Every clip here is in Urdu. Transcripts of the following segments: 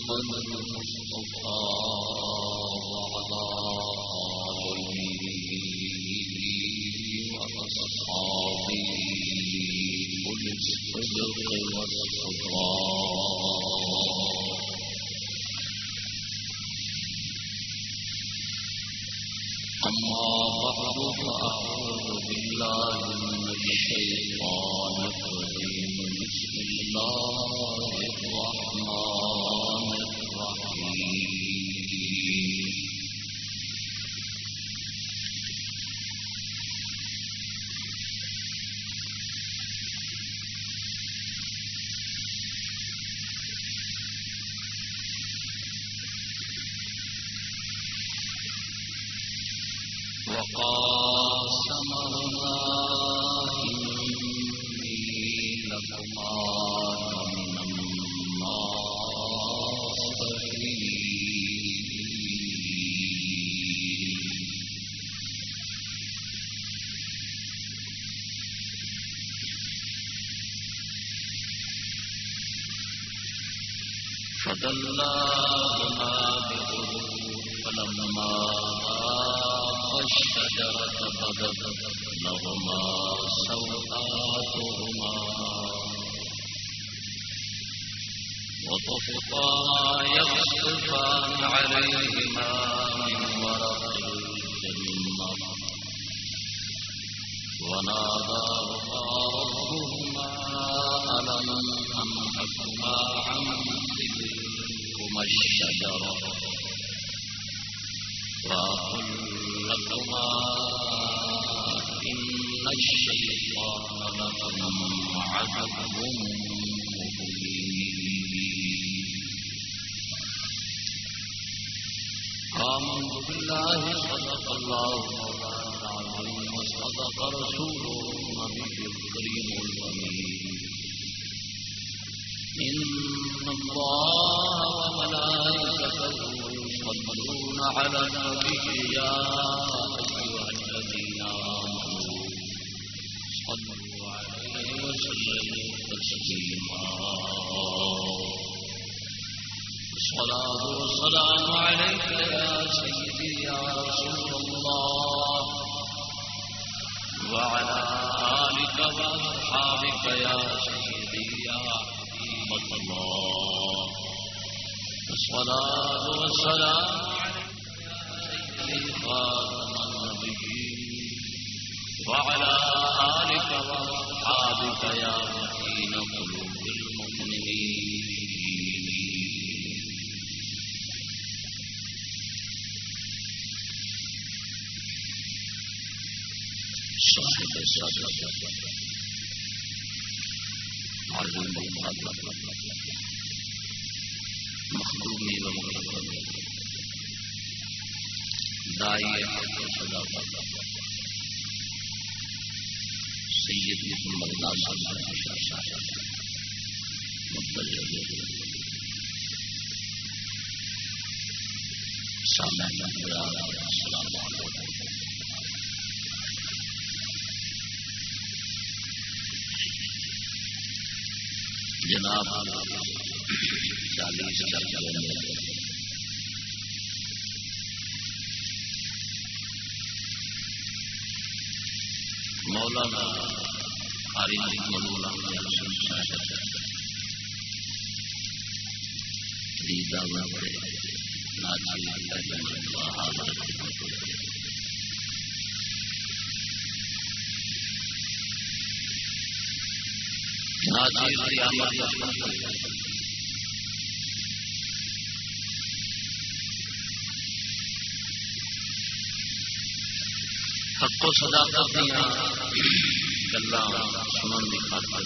محمد المصطفى وعلى آله وأصحابه أولي الصدق والصفاء لهما سوآتهما وطفقا يخصفان عليهما على النبي يا أيها الذين آمنوا صلوا عليه وسلموا تسليما الصلاة والسلام عليك يا سيدي يا رسول الله وعلى آلك وأصحابك يا سيدي يا حبيب الله الصلاة والسلام خاتم النبيين وعلى آلك وأصحابك يا مكين قلوب المؤمنين صاحب السادة عظيم القدر مخدومی دائی حق و صداقت سید محمد ناصر سامعین السلام علیکم۔ جناب چالیس مولانا ہری مولانا حق و صداقت دیا گلا سنن کی خاطر،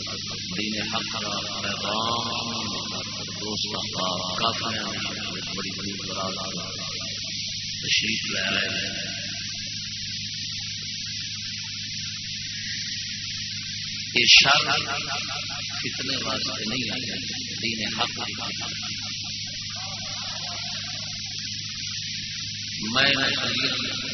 دین حق کا پیغام دوست کا کافی بڑی بڑی براد تشریف لے آئے ہیں۔ یہ شر کتنے واسطے نہیں آئے دین حق میں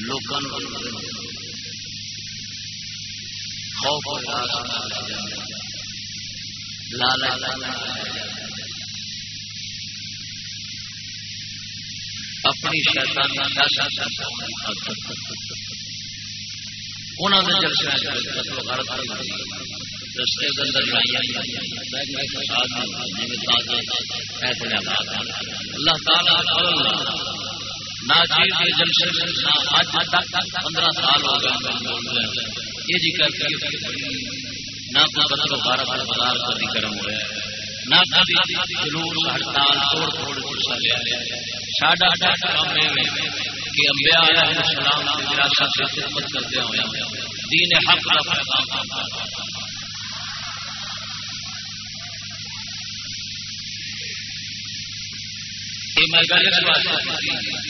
لوگوں خوف اپنی شیطانی انہوں نے جلسے رستے کے اندر اللہ تعالی ناجیز کے جلسے پندرہ سال ہو گئے یہ جی کر نہ تو بدلو بارہ بازار کبھی گرم ہوا نہ کبھی جلوس ہڑتال توڑ پھوڑ کچھ لیا ساڈا کام کہ امبیا علیہ السلام کی وراثت سے خدمت کرتے ہوئے دین حق کا پیغام یہ میں گل اس واسطے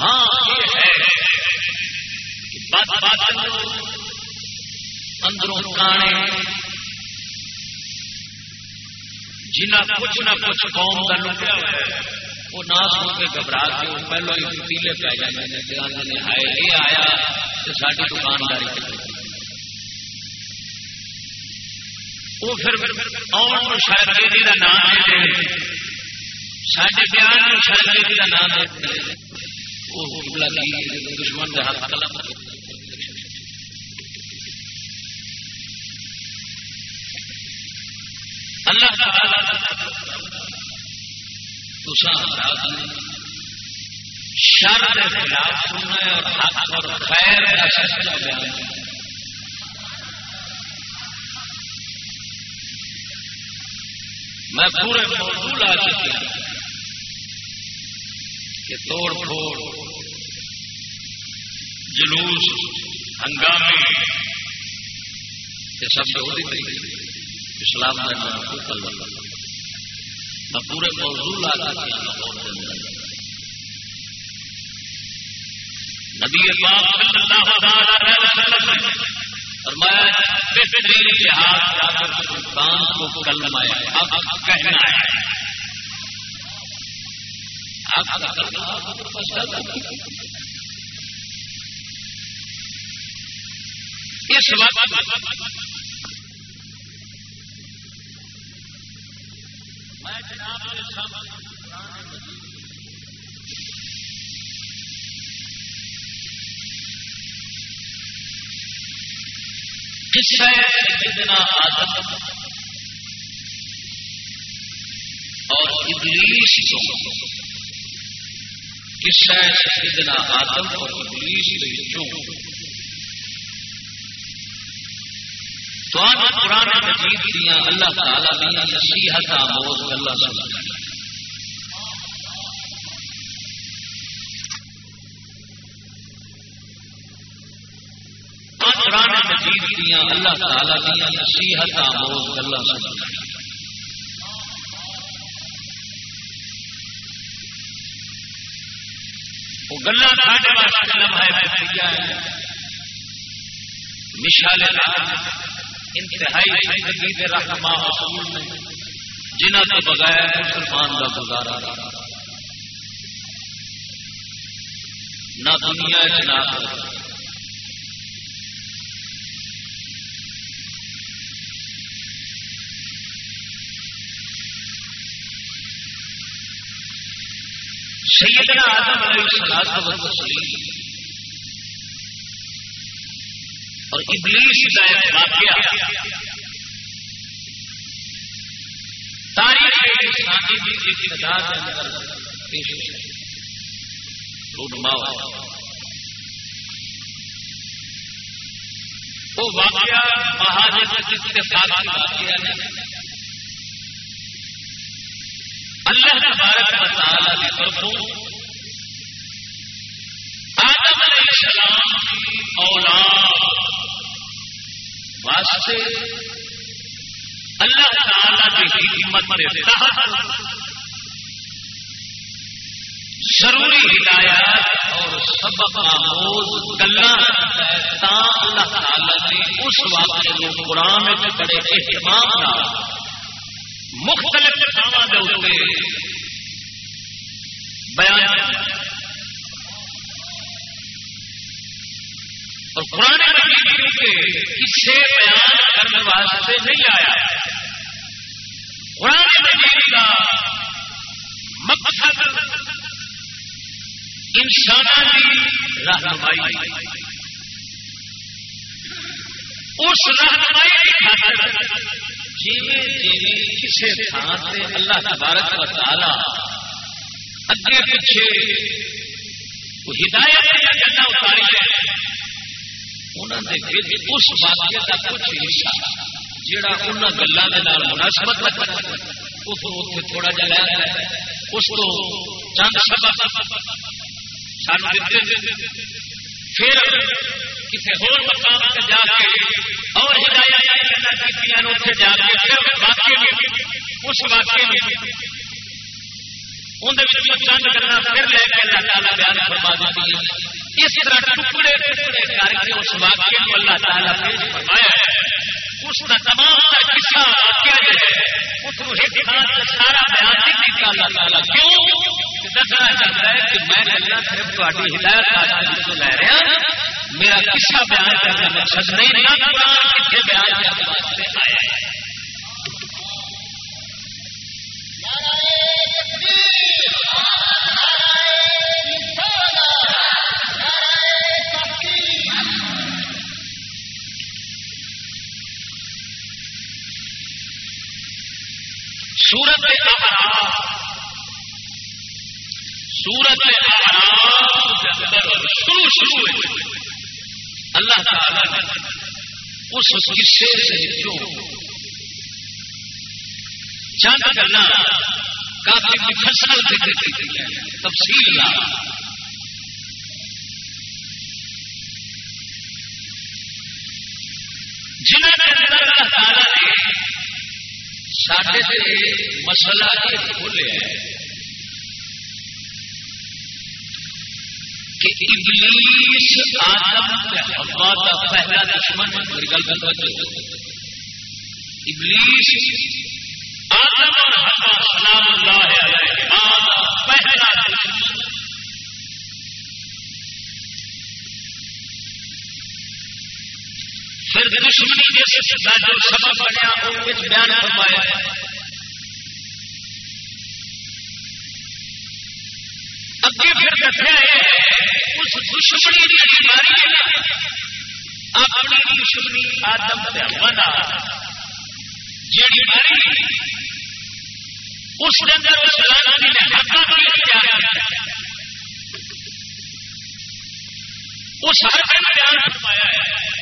ہاں اندروں کانے۔ جنہ کچھ نہ کچھ قوم کا لگا ہوا ہے، وہ نہ سن کے گھبرا کے وہ پہلو ہی پیلے پی جاتے ہیں یہ آیا تو ساری دکانداری وہ پھر آن شاید کا نام دے سارے بیان شاید کا نام دے۔ دشمن کے ہاتھ قلم اللہ تعالی شر کے خلاف سننا اور حق اور خیر کا سچا بیان میں پورے موضوع لا چکی کہ توڑ پھوڑ جلوس، ہنگامے، یہ سب سے اسلام میں میں پورے موضوع لا نبی فرمایا بہترین جہاد سلطان کو کلمایا اب کہنا ہے۔ اس وقت سیدنا آدم اور ابلیس قصہ سیدنا آدم اور ابلیس چوں تو قرآن مجید دیا اللہ تعالی دیا نصیحت آموز اللہ سنا قرآن مجید دیا اللہ تعالی دیا نصیحت آموز گلا مشال انتہائی زندگی کے رہنما اصول نے، جنہ کے بغیر مسلمان کا گزارا نہ۔ دنیا نہ سیدنا آدم علیہ السلام اور ابلیس کا ایک واقعہ تاریخ انسانی کی ابتدا کے اندر پیش رونما وہ واقعہ مہاجر اتفاق واقعہ نہیں اللہ تبارک و تعالی کی طرفوں آدم اولاد واسطے اللہ تعالی کی حکمت کے تحت ضروری ہدایات اور سبق آموز گلا اللہ تعالی نے اس واقعے کو قرآن میں بڑے اہتمام کا مختلف بیان اور قرآن مجید کے کسے بیان کرنے واسطے نہیں آیا۔ قرآن مجید کا مقصد انسان کی رہنمائی۔ اس رہنمائی کی خاطر کسی تھان سے اللہ تبارک و تعالی اگے پیچھے ہدایت جگہ اتاری ہے۔ اس واقعے کا کچھ حصہ جڑا ان گلوں کے مناسبت اتنے تھوڑا جا لیا اس کو چند سبب سان پھر کسی ہو مقام سے جا کے اور ہدایت جا کے پھر واقعی اس واقعے اندر چند کرنا پھر لے کے اللہ تعالیٰ بیان فرما دیتی اس طرح ٹکڑے ٹکڑے کر کے اس واقعے کو اللہ تعالیٰ پیش فرمایا ہے۔ اس کا تمام قصہ واقعہ جو ہے، اس کو ایک سارا بیان نہیں کیا اللہ تعالیٰ۔ کیوں؟ دسنا چاہتا ہے کہ میں اللہ صرف تاری ہدایت کو لے رہا میرا قصہ بیان کرنے مقصد نہیں نہ قرآن کتنے بیان کرنے واسطے آیا ہے۔ سورت سورت شروع شروع اللہ تعالی اس قصے سے جو چند کرنا، کافی مفصل ذکر کی ہے، تفصیل جنہوں نے اللہ تعالی نے سارے سے مسئلہ کھولے کہ ابلیس آدم ہوا کا پہلا دشمن میری گل کر ابلیس آدم اور ہوا سلام اللہ علیہ۔ پہلا دشمن۔ پھر دشمنی جیسے جو سبب بنیا وہ بیان فرمایا اگے پھر دسیا ہے، اس دشمنی کی بیماری اپنی دشمنی آدم بنا جیڑی ماری اس کے اندر اس لانتی نے حقا کی اختیار اس ہر کا بیان فرمایا ہے۔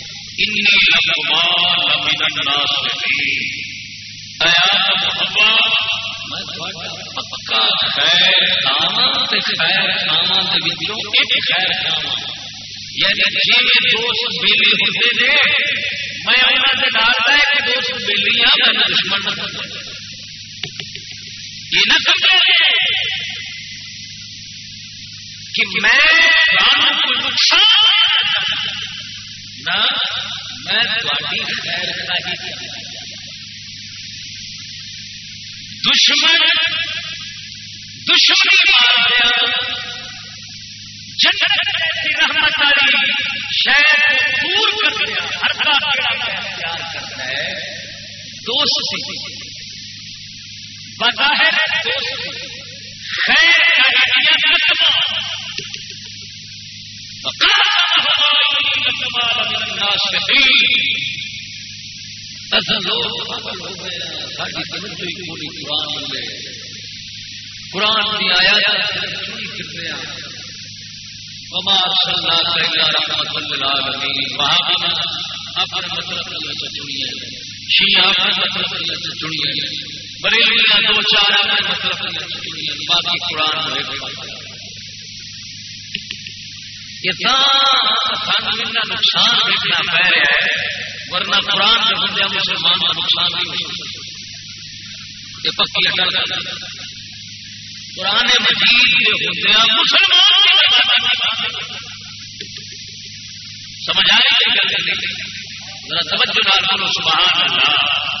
پکا خیر خیر ایک خیر یعنی جی دوست بیلی ہوتے تھے میں انہوں نے ڈالتا ہے کہ دوست بیلی ہاں میں دشمن یہ نہ سمجھے کہ میں نقصان نہ میں خیر کا ہی دشمن دشمن جنت ایسی رحمت والی شہر دور کر دیا۔ ہر کا پیار کرتا ہے، دوست بظاہر دوست خیر کا قرآن کی آیا چوری کرتے ہیں کمار سلنا کئی رحمت شیعہ اپنے مطلب بریلیاں دو چار اپنے مطلب چنیے باقی قرآن ہوئے اتنا نقصان دیکھنا پہ رہا ہے، ورنہ قرآن کے بندے مسلمان کا نقصان نہیں ہو یہ پکی اٹل کر قرآن مجید کے ہوں مسلمان سمجھ آ رہی ہے گل ذرا توجہ نہ سبحان اللہ۔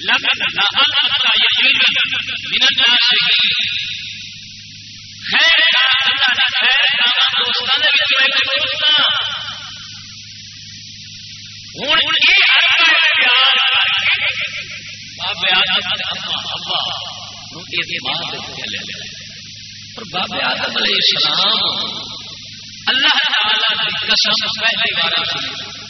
اللہ بابے بابے آدم علیہ السلام اللہ تعالی کی قسم پہلی بار سنی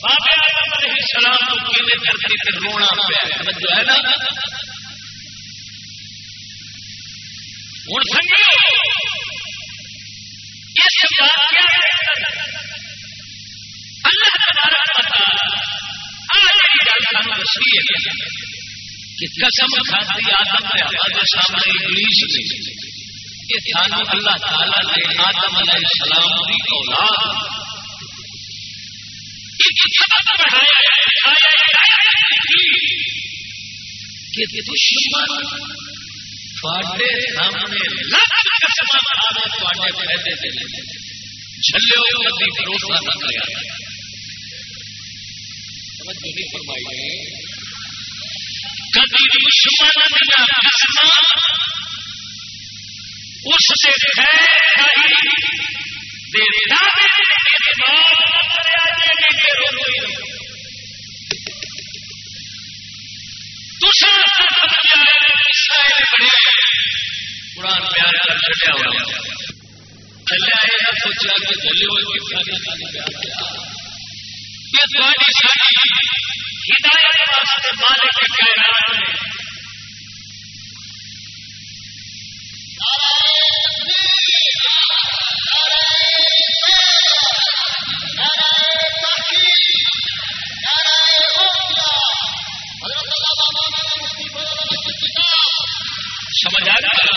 بابے علیہ السلام کو کیویں کرتی پھر رونا پیا جو ہے نا؟ ہوں سنگو اس اللہ تبارک و تعالی ہے کہ قسم کھاتی آدم نے ہمارے سامنے انگلش میں اللہ تعالی نے آدم علیہ السلام کی اولاد کہ دشمن تھوڑے سامنے لکھ قسم تھوڑے فائدے دے جھلے ہو کبھی بھروسہ نہ کریا توجہ نہیں فرمائی کبھی دشمن اس سے قرآن پیار کر چڑیا ہوا چلے آئے سوچا کہ چلے ہوئے ہدایت واسطے مالک کائنات نے سمجھ آ گیا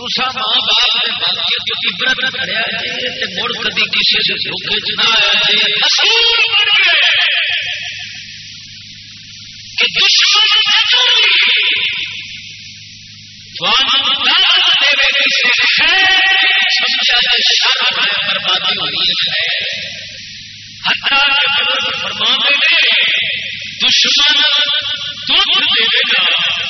ماں باپ عبرت مڑ کدی دھوکے بربادی ہونی ہے۔ دشمن دودھ دے گا۔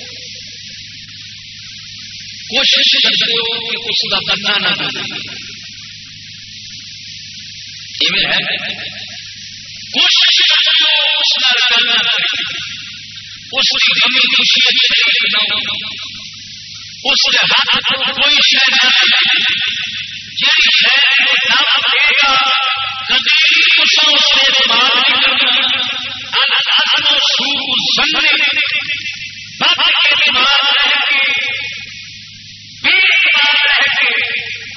کوشش کرتے ہو کہ اس کا بننا نہ کوشش کرتے ہو اس کا کرنا اس کی کمی خوشی اس کے ہاتھ کوئی شہر جی شہر کبھی اس سے بات کرنا سو سنگے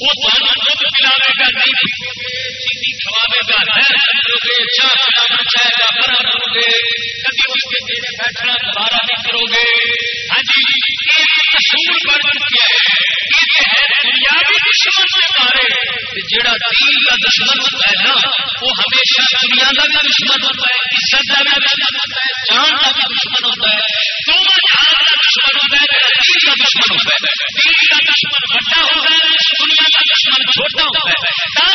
وہ دودھ پلاوے گا نہیں چینی کھواوے گا کرو گے چاہ پلانا چاہے گا بڑا کرو گے، کبھی اس کے کسی بیٹھنا، دوبارہ نہیں کرو گے۔ ہاں جی یہ اصول بن چکے ہیں۔ دنیاوی دشمن سے مارے جڑا دین کا دشمن ہوتا ہے نا، وہ ہمیشہ دنیا کا بھی دشمن ہوتا ہے، عزت کا بھی دشمن ہوتا ہے، جان کا بھی دشمن ہوتا ہے۔ دونوں جہاں کا دشمن ہوتا ہے دین کا دشمن ہوتا ہے۔ دین کا دشمن بڑا ہوتا ہے، دنیا کا دشمن چھوٹا ہوتا ہے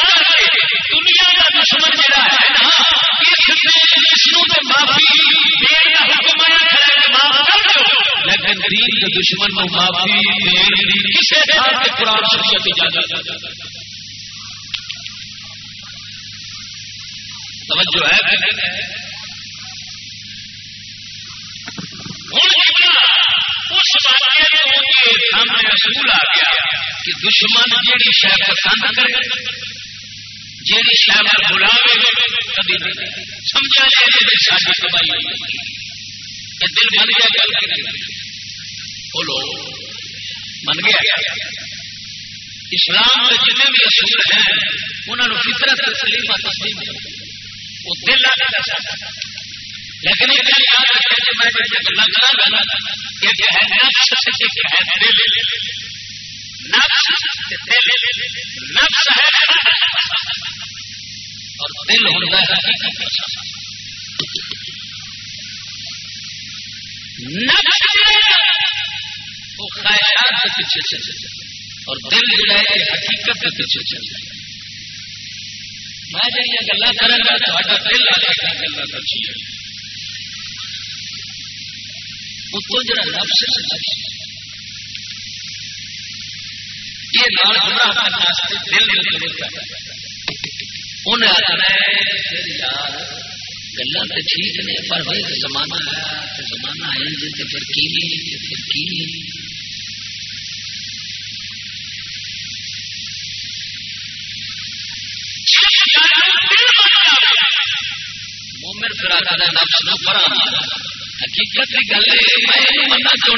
دنیا کا دشمن جڑا ہے نا اس نے معافی حکمر لیکن دین کے دشمن کو معافی کسی قرآن شریعت اجازت توجہ ہے اس واقعے کو یہ سامنے اصول آ گیا کہ دشمن جیڑی شہ پسند کرے، جیڑی شہ پر بلاوے، کبھی سمجھا جائے شادی کمائی یہ دل من گیا گل کے بولو من گیا۔ اسلام کے جتنے بھی اصول ہیں انہوں نے فطرت تسلیم تسلیم وہ دل آ لیکن یہ گل یاد رکھے کہ میں جیسے گلا کرا گا ایک ہے نفس ایک ہے دل نفس دل نفس ہے۔ اور دل ہوتا ہے۔ نفس وہ خواہشات کے پیچھے چلے۔ اور دل جو ہے حقیقت کے پیچھے چلے۔ میں جب یہ گلا کروں گا تو دل آ جائے گا گلا کر اتوں جڑا نفس نفس یہ نال گمراہ دل انہیں آخنا یار گلا تو ٹھیک نے، پر زمانہ ہے زمانہ ہے جی پھر کی پھر کی مومن پھر آتا نفس نہ پڑا ہاں، حقیقت کی گل ہے، میں مننا چھوڑ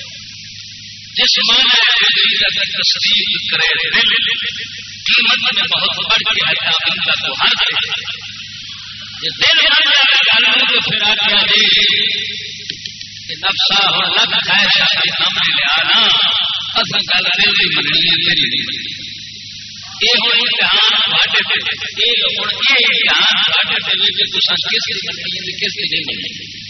جس مانا تصدیق کرے قیمت میں بہت بڑھ کے ہے تعلیم تو ہر دل تو پھر آ گیا جی نقشہ ہو لگ ہے سامنے لیا نا اصل گل دل کی مننی ہے میری نہیں یہ ہوں امتحان یہ ہوں یہ امتحان دل کس کی مننی کس کی نہیں مننی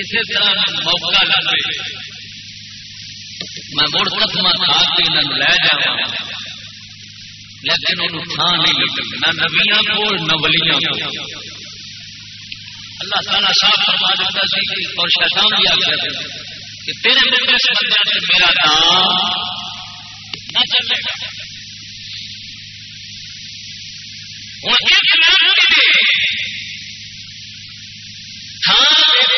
کسی طرح موقع لگے۔ میں مڑ قدم کھا کے لے جا لیکن انہوں تھان نہیں لگی۔ نہ نبیاں کو نہ ولیاں کو اللہ تعالیٰ صاف فرما دیتا سی اور شیطان بھی آ کہ تیرے بندے سے بندے سے میرا نام نہ چلے۔ گا ہوں ایک نام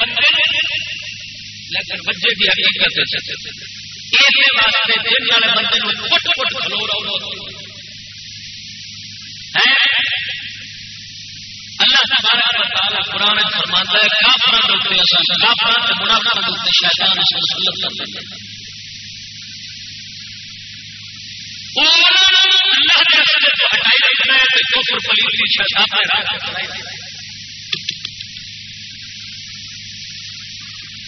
بندے لیکن بچے کی حقیقت واسطے دن والے بندے کھلو رہو۔ اللہ تعالی قرآن فرماتا ہے کافران کافران منافع شیطان مسلط کرتے ہیں اللہ کے ہٹائی رکھنا ہے شیطان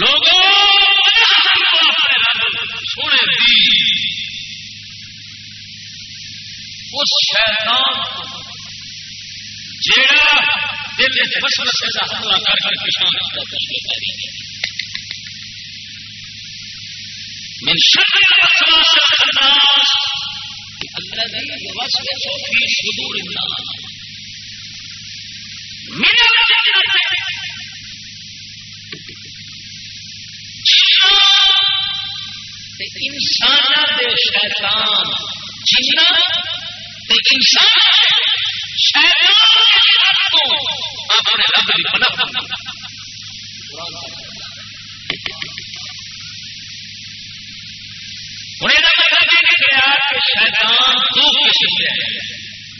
لوگوں سونے دی اس شیطان جیڑا دل وسوسے کا حملہ کر کر کسان کا تشکیل من شر الوسواس الناس الذي يوسوس في صدور الناس۔ من الجنة انسان دے شیطان۔ جنا انسان شیطان تو اپنے رب کی بنا شیطان دو قسم کے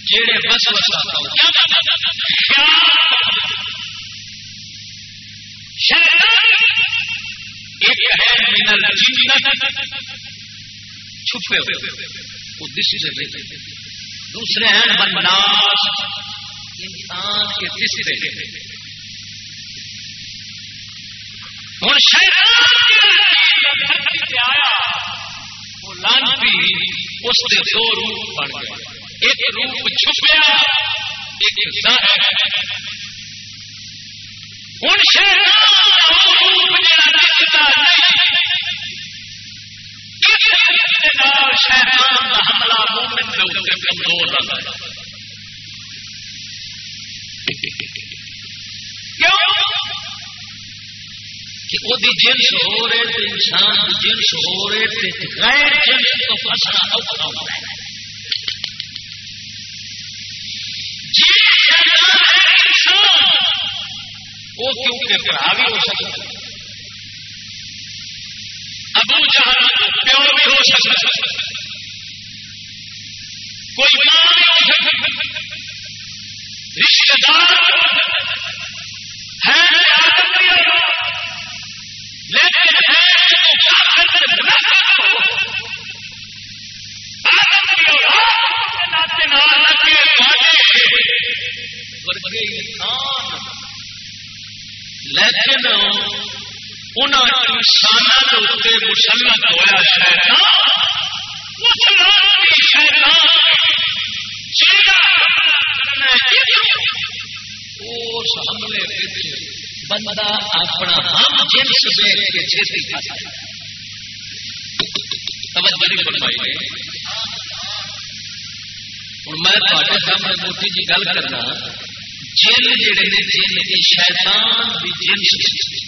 جڑے بس بس شیطان ایک ہے منل چھپے ہوئے وہ دس سے دوسرے ہیں بناس انسان کے تیسرے ہوں آیا وہ لانتی اس کے دو روپ بن گئے۔ ایک روپ چھپیا ایک ظاہر ہوں شیطان کا حملہ مومن کے اوپر کمزور کہ وہ جنس ہو رہے تو انسان جنس ہو رہے تو غیر جنس تو فسنا اوکھا ہوتا ہے۔ جی، وہ کیونکہ برا بھی ہو سکتا ابو جہاں پیو بھی ہو سکتا کوئی ماں بھی ہو سکتا رشتے دار ہے۔ لیکن ہے مسلط ہوا اس حملے بندہ اپنا ہم جنس دیکھ کے چھتی توجہ فرمائی ہوں میں تے سامنے جی گل کرنا، جن جڑے نے جن کی شیطان کی جنس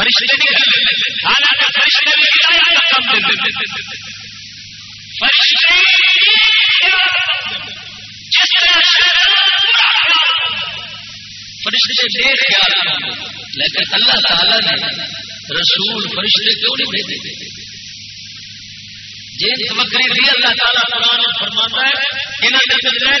فرشتے حالانکہ فرشتے فرشتے جس فرشتے دے۔ لیکن اللہ تعالی نے رسول فرشتے کیوں نہیں بھیجے؟ جن بکری تھی اللہ تعالیٰ قرآن فرماتا ہے انہوں نے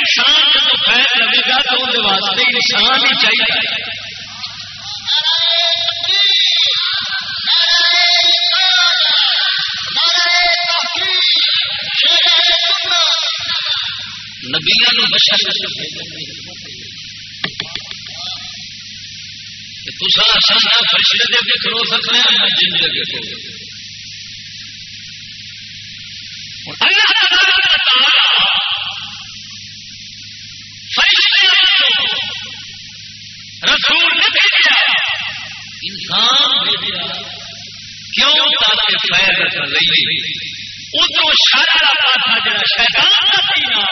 انسان جب خیر لگے گا تو ان واسطے انسان ہی چاہیے نبیا بشر فرشتے دے کھلو جن رسول نے بھیجا انسان بھیجا کیوں تاکہ لئی ادھر شر والا شیطان کا سینا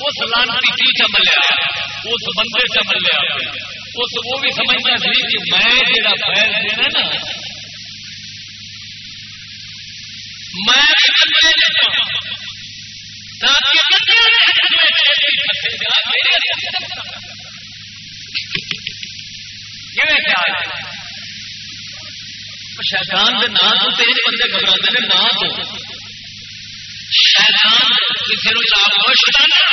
اس لانتی کی اس بندے چ ملیا اس وہ بھی سمجھتا سی کہ میں جڑا خیر دینا نا، میں شیطان کے نام تو تین بندے گھبرا ہیں نہ تو۔ شیطان کسی نو چاہ شیطان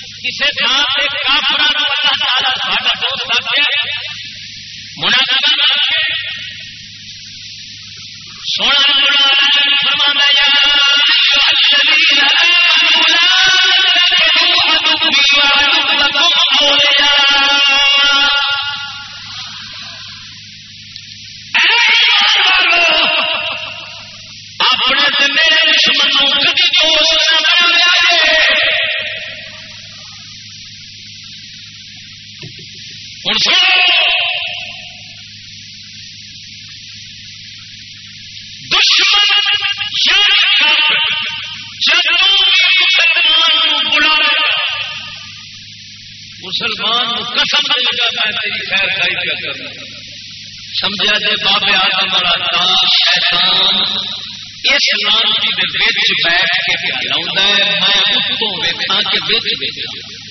کسی تھان سے کافرانوں اللہ تعالیٰ ساڈا دوست آ گیا۔ منافق سونا اپنے میرے دشمنوں کبھی دوست ہوں مسلمان قسم لگا میں تیری خیر خائی کیا کرنا سمجھا جی بابے آدم والا شیطان، اس لانتی دے بیچ بیٹھ کے کہلاؤں ہے، میں اتوں ویکھاں کہ بیچ بیچ۔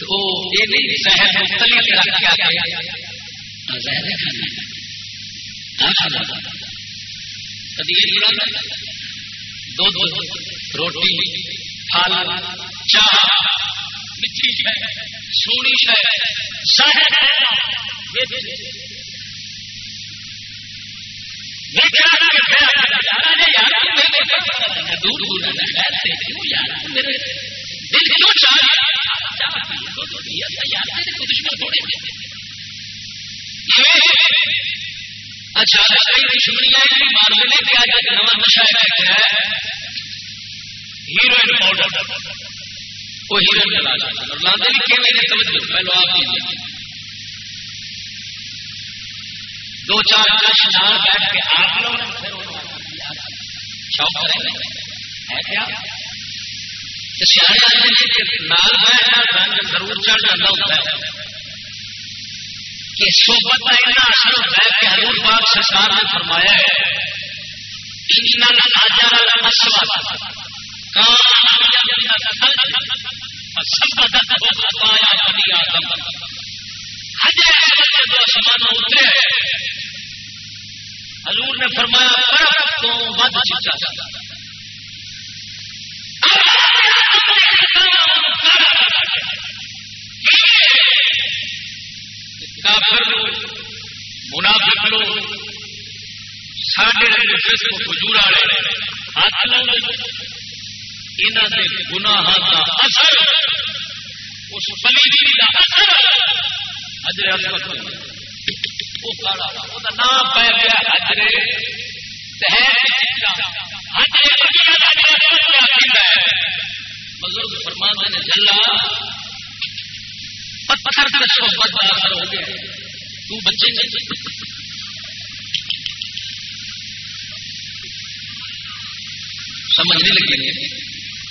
تو یہ نہیں زہر تلی رکھا گیا دودھ روٹی پھل چاہ میٹھی سونی دور دور اچھا دشمنی مارنے کے آج نواں نشا ہے ہیروئن پاؤڈر وہ ہیروئن لاندے بھی توجہ پہلو آپ کی دو چار نال بیٹھ کے آپ شوق کریں ہے کیا؟ سیاح آدمی رنگ ضرور چڑھ جاتا ہوتا ہے۔ کہ صحبت کا اتنا اثر ہوتا ہے کہ حضور پاک سرکار نے فرمایا ہے حضور نے فرمایا تو ود چکا۔ ساڈے حضور والے ہاتھ یہاں کے گناہ اثر، اس پلیتی کا اثر۔ اجرے نام پی گیا حجرے بزرگ فرمان نے، جلا، پتھر کا صحبت کا اثر ہو گیا تو بچے سمجھ نہیں لگی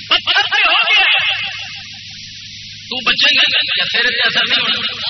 پتھر سے ہو تو بچے گا تیرے پہ اثر نہیں ہونا۔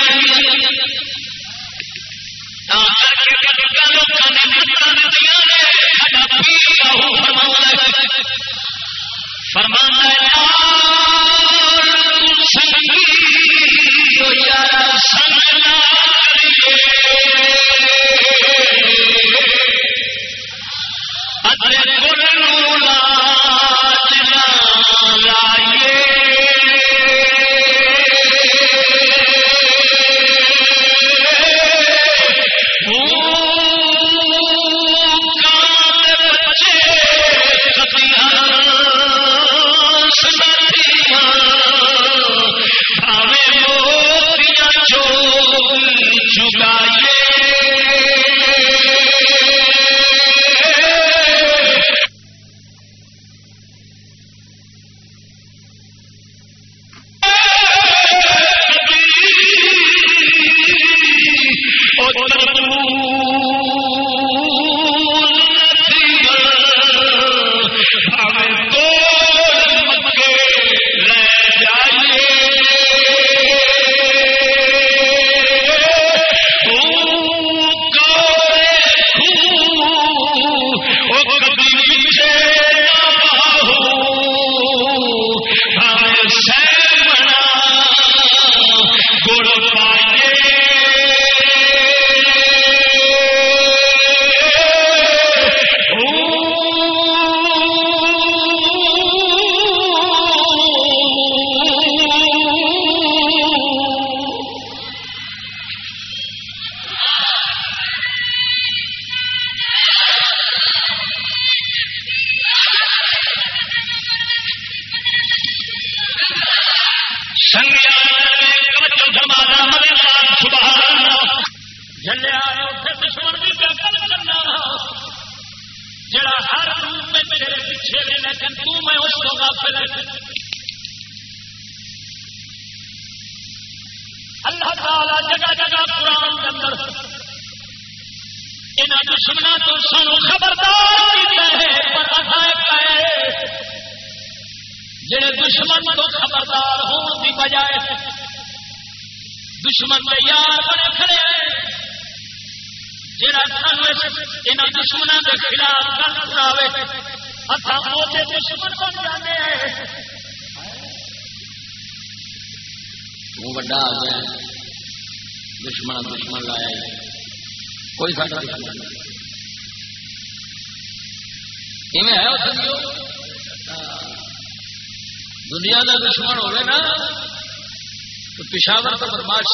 پشاور تو بدماش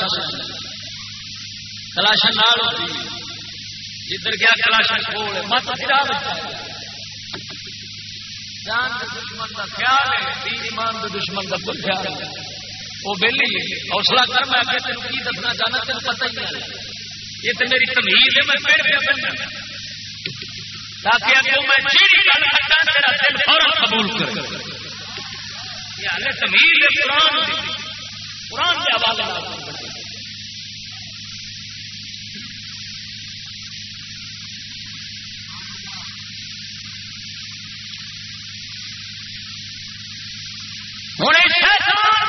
کلاشن نال ہوتی جدھر گیا کلاشن کول، مت گرا جان دشمن کا خیال ہے تین ایمان کے دشمن کا کوئی خیال ہے وہ بہلی حوصلہ کر، میں آگے تین کی دسنا چاہنا تین پتہ ہی نہیں۔ یہ تو میری تمیز ہے، میں پیڑ پہ بننا تاکہ اگر میں جیڑی گل کرتا تیرا دل فوراً قبول کر یہ تمیز ہے، قرآن قرآن کے حوالے ہوں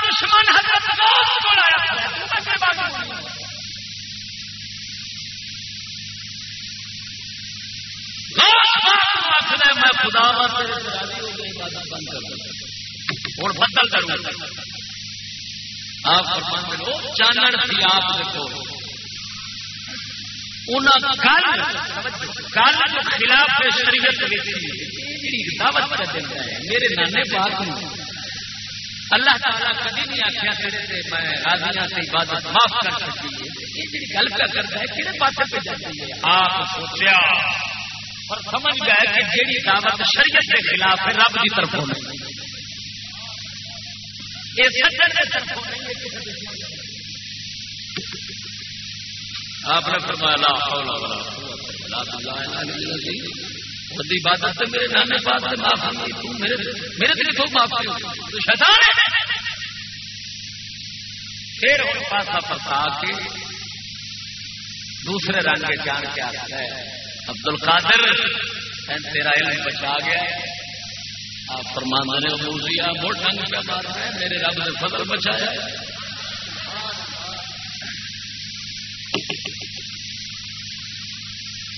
دشمن حضرت کو میں خدا ہوں بدل کروں آپ چانن سی آپ دیکھو خلاف شریعت دعوت کر دیتا ہے، میرے نانے پاک اللہ تعالیٰ کبھی نہیں آخیا تیرے میں راضیاں سے عبادت معاف کر سکتی ہے۔ یہ گل کیا کرتا ہے کہڑے پاس پہ جاتی ہے؟ آپ سوچیا۔ اور سمجھ گئے کہ جیڑی دعوت شریعت کے خلاف ہے، رب کی طرف ہونا آپ نے فرمایا بڑی بات میرے نانے پاس سے معاف میرے میرے دل کو معاف تو شیطان ہے۔ پھر ہوں پاسا پرتا کے دوسرے رنگ کے جان کے آتا ہے عبد القادر تیرا علم بچا گیا۔ آپ فرمان نے موزیا موڑ ڈنگ پہ ہے میرے رب نے فضل بچایا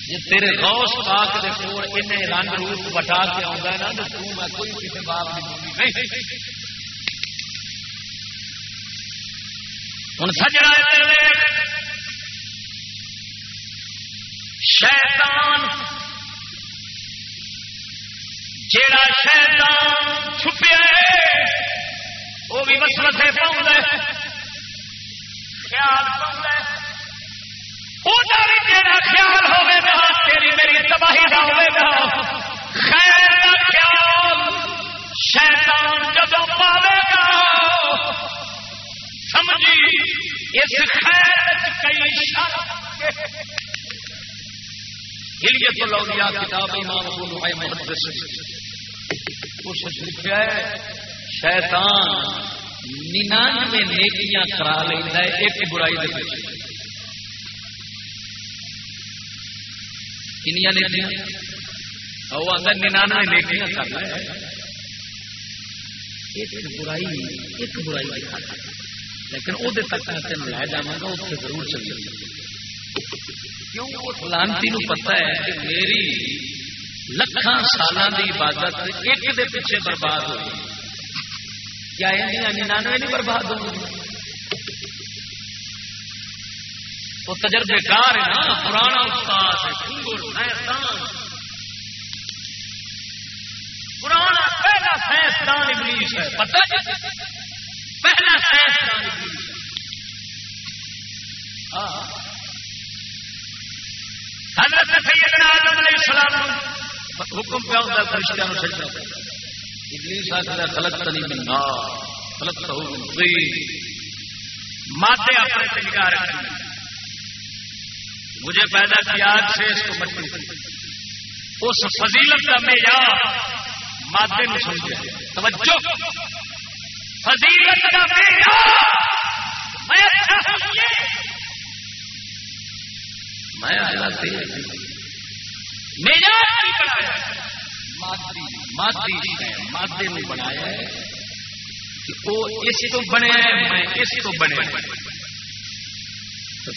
جی تیرے غوث پاک دے کول انہیں رنگ روپ بٹا کے آتا ہے نا تو میں کوئی کسی باپ نہیں۔ ہوں سجنا شیطان جیڑا شیطان چھپیا ہے، وہ بھی مسلسے پاؤں خیال جا خیال ہوگا تیری میری تباہی کا ہوگا خیر کا خیال شیطان جب پاوے گا۔ سمجھی، اس خیر کئی شرط ہلیت الاولیاء کتاب امام ابو نعیم محدث۔ اس لکھا ہے، شیطان ننانوے نیکیاں کرا لینا ہے، ایک برائی دے پیچھے۔ کنیا نیکیاں؟ وہ اندر ننانوے نیکیاں کر رہا ہے۔ ایک برائی ایک برائی دکھا لیکن وہ تک تین لے جا گا اتنے ضرور چلی لانتی پتا ہے کہ میری لکھان سال کی عبادت ایک دے پیچھے برباد ہو کیا ننانوے نہیں برباد ہو وہ تجربے کار ہے نا، پرانا استاد پرانا پہلا سائنسدان ابلیس ہے، پتہ جی؟ پہلا سائنسدان ہاں۔ حضرت سیدنا آدم علیہ السلام حکم پہ ہوتا ہے فرشتہ نو سجدہ ابلیس آخر خلق تنی من نار خلق تہو من طین مادے اپنے سے نگاہ رکھیں مجھے پیدا کیا آج سے اس کو مٹی اس فضیلت کا معیار مادے میں سمجھے۔ توجہ۔ فضیلت کا معیار۔ میں اچھا سمجھے میں اللہ سے مادے میں بنایا ہے اس تو بنے میں اس تو بنے۔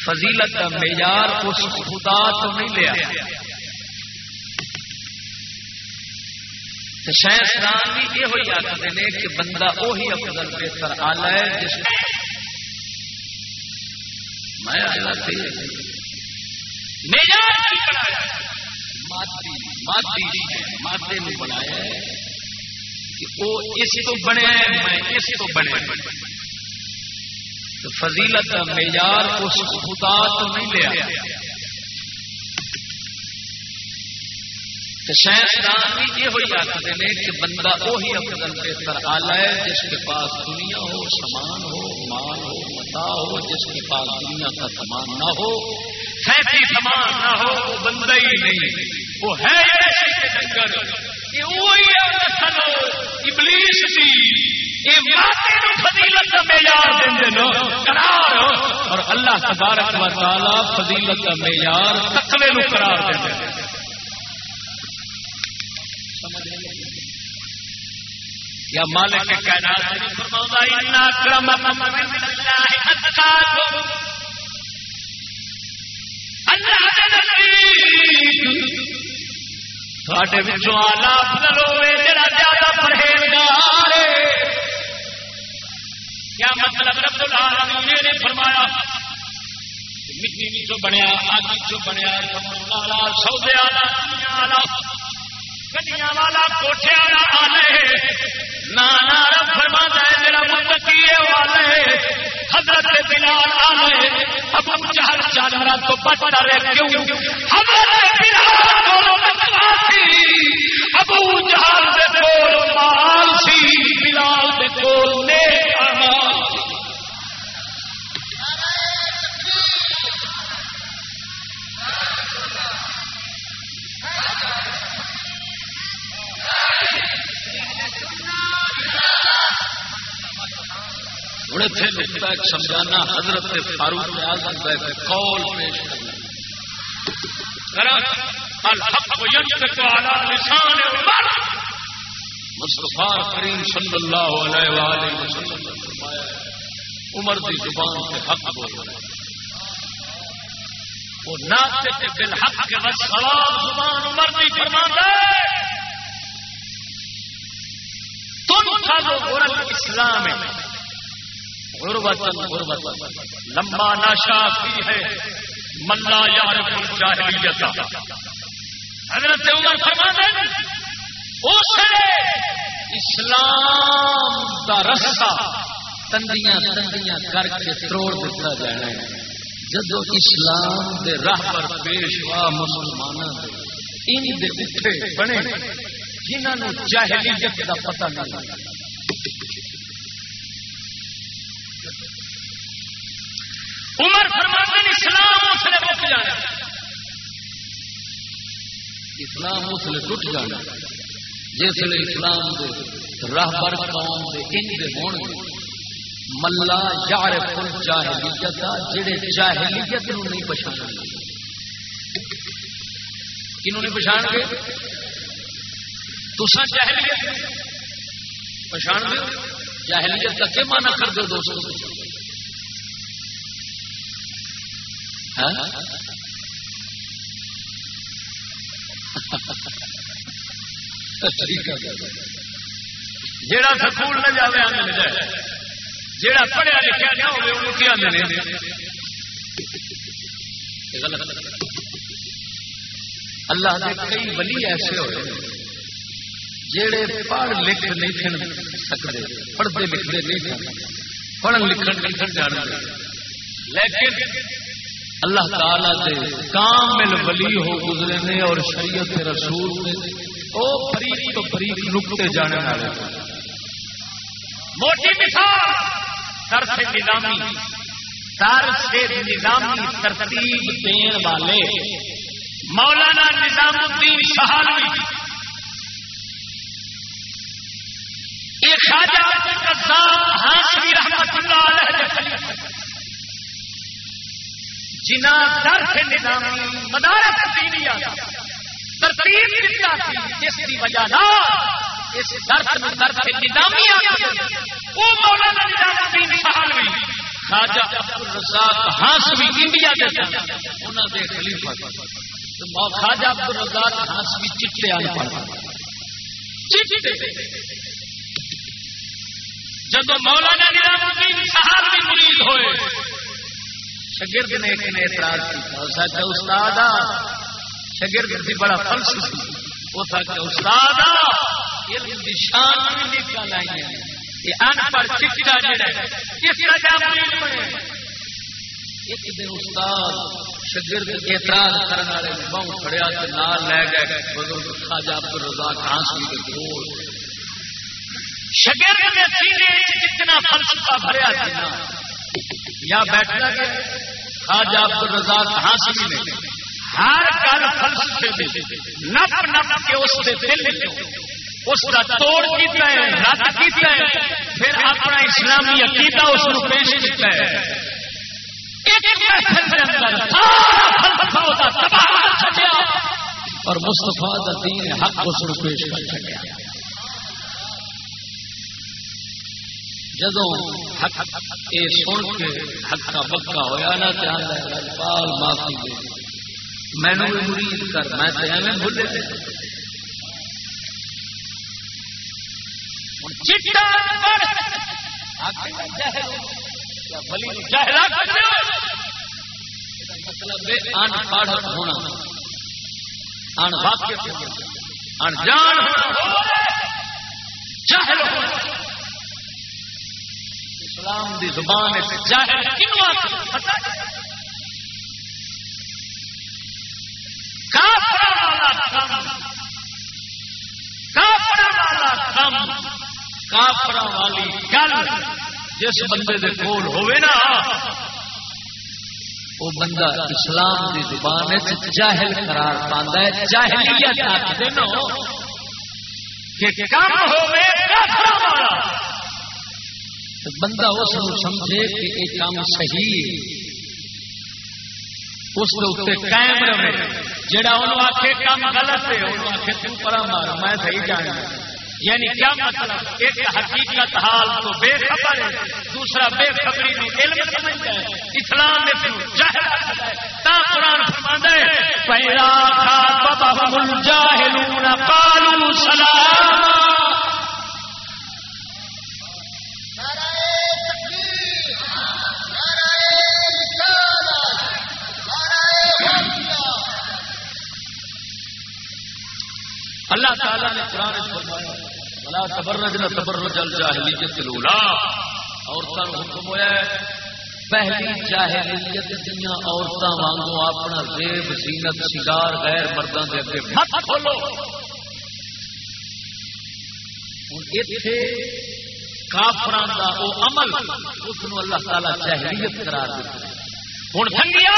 فضیلت کا معیار اس خدا تو نہیں لیا۔ رام بھی یہ ہوئی آخر نے کہ بندہ وہی افضل بہتر آلہ ہے جس میں اللہ مادے جی بنایا ہے اس تو بنے، میں اس تو بنے۔ فضیلت کا معیار اس خدا تو نہیں لیا۔ شہران بھی یہ ہوئی آخر نے کہ بندہ وہی افضل بہتر آلہ ہے جس کے پاس دنیا ہو، سامان ہو، مال ہو، متا ہو، جس کے پاس دنیا کا سامان نہ ہو۔ سینتی سامان نہ ہو، وہ بندہ ہی نہیں۔ وہ ہے ڈنگر۔ ابلیس کی اور اللہ تبارک و تعالی فضیلت کا معیار تقوی نو قرار دے یا مالک کے کائنات فرماؤں ان اکرمکم عند اللہ اتقاکم آلہ افضل ہوئے جڑا زیادہ پرہیزگار کیا مطلب رب العالمین نے فرمایا مٹی بھی بنیا آگ چو بنیا سودے والا گڈیاں والا کوٹھے والا آلے نانا رب فرما ہے جڑا متقی والے حضرت بلال آئے ابو جہل جانورا تو بچتا رہے کیوں؟ حضرت بلال ابو جہل دے کول مال سی بلال دے کول نیک اعمال۔ ہوں اتنے نقطہ ایک سمجھانا، حضرت فاروق اعظم کا ایک قول پیش مصطفیٰ کریم صلی اللہ علیہ وآلہ وسلم نے فرمایا، عمر کی زبان سے حق بول رہا ہے وہ ناطق بالحق کے وسلام زبان عمر کی فرماتا ہے تم کھا غرب اسلام ہے غربتن غربتن لمبا ناشا کی ہے، ملا یار جاہلیت حضرت عمر فرماتے اس اسلام کا رسا تندیاں تندیاں کر کے توڑ دیتا جانا ہے جدو اسلام دے راہ پر پیشوا مسلمان ان دے اٹھے بنے جنہوں جاہلیت کا پتہ نہیں عمر فرماتے ہیں اسلام اس نے رک جانا اسلام اس لیے ٹوٹ جانا جس لیے اسلام دے راہ بر قوم دے ان دے ہون ملا یار فل جاہلیت جڑے جاہلیت نو نہیں پچھان کنوں نہیں پچھان گے تسا جاہلیت پچھان دو جاہلیت کا کیا مانا کر دو دوستوں ہاں؟ جیڑا سکول نہ جائے آنے جائے۔ جیڑا پڑھیا لکھا نہ ہوگی کی آدھے اللہ کے کئی ولی ایسے ہوئے۔ جڑے پڑھ لکھ نہیں سکتے، پڑھتے لکھتے نہیں پڑھن لکھن لکھن جان لیکن اللہ تعالی دے کامل ولی ہو گزرے نے اور شریعت رسول نے او فریق تو فریق نکتے جانے والے موٹی مثال سر نظامی سر نظامی ترتیب دین والے۔ مولانا نظام الدین شہالوی۔ ایک خواجہ ہاشمی رحمت اللہ علیہ جنا درس نظامی مدارس دینیا ترتیب دیتا تھی، جس کی وجہ نہ اس درس میں نظامی وہ مولانا نظام الدین سہالوی خواجہ عبد الرزاق ہاشمی انڈیا کے انہوں نے خلیفہ خواجہ عبد الرزاق ہاشمی چٹے آئے آنے پڑا جب مولانا نظام الدین سہالوی مرید ہوئے شگرد نے ایک نے اعتراض کیا استاد شگرد سی بڑا فلسفی اس کا استاد علم دی شان بھی نکل آئی ہے یہ ان جڑا کس طرح بنے؟ ایک دن استاد شگرد اعتراض کرنے والے بہت کھڑیا نال لے گئے، بزرگ خواجہ عبد الرزاق ہانسی کے کول شگرد کے سینے جتنا فلسفہ بھریا تھا یا بیٹھنا گیا خواجہ عبد الرزاق ہاسمی نے ہر گل فلسفے دے نپ نپ کے اس کے دل اس کا توڑ کیتا ہے، رد کیتا ہے، پھر اپنا اسلامی عقیدہ اس کو پیش کیتا ہے۔ اور مستفا دین حق اس کو پیش کر چکا جدو یہ سن کے ہکا بکا ہوا نا پال معافی دے مینو بھی مرید کر، میں ایویں بھولے مطلب ان پڑھ ہونا۔ ان واقف ان جان ہونا۔ جاہل ہونا۔ اسلام دی زبان کافر والی گل۔ جس بندے دے کول ہوئے نا وہ بندہ اسلام دی زبان جاہل قرار پاندا ہے، جاہلیت آکھدے نو کہ کم ہوے کافر والا۔ بندہ اس سمجھے کہ یہ کام صحیح اس قائم رہے۔ جہاں انہوں آخے کام غلط ہے، انہوں آخے تم پر مار میں صحیح جانا یعنی کیا مطلب؟ ایک حقیقت حال تو بے خبر ہے، دوسرا بے خبری میں علم سمجھتا ہے اسلام میں جاہل تا قرآن فرماتا ہے پیرا خاطبهم الجاهلون قالوا سلاما اللہ تعالیٰ نے قرآن فرمایا بلا تبرج نہ تبرج الجاہلیت الاولا عورتوں حکم ہوا پہلی جاہلیت دیا عورتوں وانگو اپنا زیب، زینت شگار غیر مردوں کے اگے مت کھولو. کافران کا وہ عمل، اس اللہ تعالی جاہلیت قرار دیتا ہوں سنگیا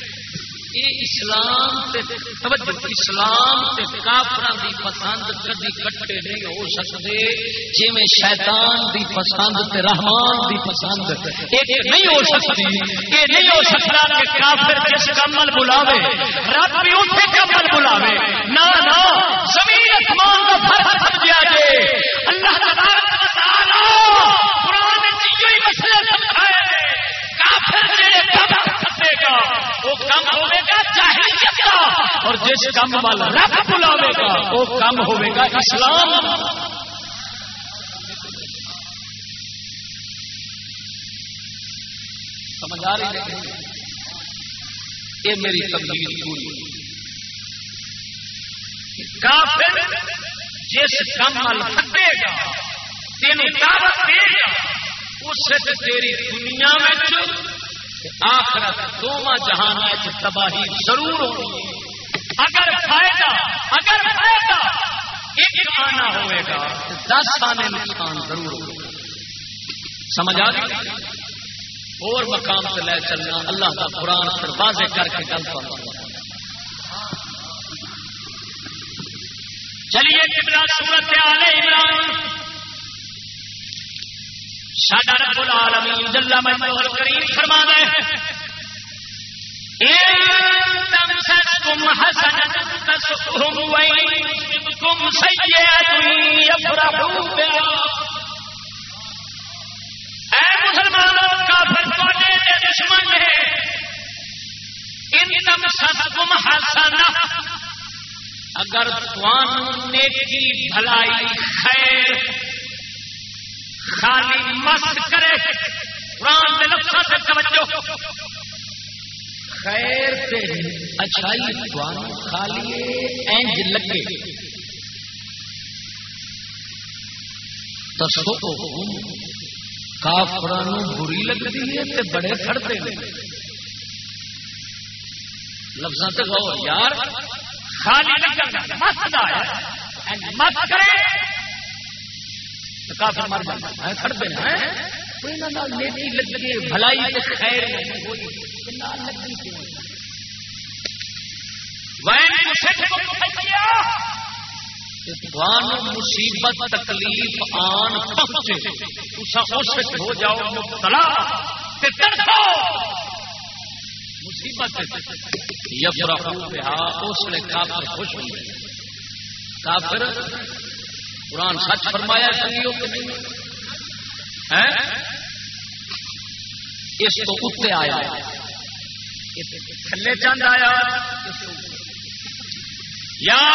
اسلام اسلام دی پسند کدی کٹے نہیں ہو سکتے جی میں شیطان دی پسند تے رحمان دی پسند ایک نہیں ہو سکتی۔ یہ نہیں ہو سکتا کہ کافر جس کمل بلاوے، رب بھی اسے کمل بلاوے۔ نہ نہ، زمین فرق اللہ تبارک و تعالی قرآن چیزیں مسئلے کم گا، وہ کم ہوے گا، جاہلیت کا۔ اور جس کم والا رب بلاوے گا، وہ کم ہوے گا اسلام۔ سمجھ آ رہی ہے؟ یہ میری تبدیلی پوری کافر جس کم وال گا تین دعوت دے گا، اس تیری دنیا میں آخرت دونوں جہان تباہی ضرور ہونی اگر فائدہ اگر فائدہ ایک آنا ہوئے گا دس آنے نقصان ضرور ہوگا سمجھ آ گئی؟ اور مقام سے لے چلنا اللہ کا قرآن پر واضح کر کے گل پر چلیے کتنا صورت عمران۔ ساڈا رب العالمین جل مجدہ کریم فرما دے تمسسكم حسنة تسؤهم وإن يصبكم سيئة يفرحوا بها. اے مسلمانوں کافر توڑے دے دشمن ہے ان تمسسكم حسنة، اگر توان نیکی بھلائی خیر خالی مست کرے، قرآن کے لفظ سے توجہ۔ خیر سے اچھائی خالی اینج لگے۔ دسو کافران بری لگتی ہے تے بڑے کھڑتے ہیں۔ لفظ سے کہو یار، خالی لگا مست مست کرے۔ کافر مر جاتا کھڑ پہ لگی، بھلائی خیر مصیبت، تکلیف، آن پہنچے ہو جاؤ، مبتلا مصیبت اس نے کافر خوش ہوئی کافر قرآن سچ فرمایا سنگیو کہ نہیں؟ اس کو اتنے آیا۔ تھلے چند آیا۔ یا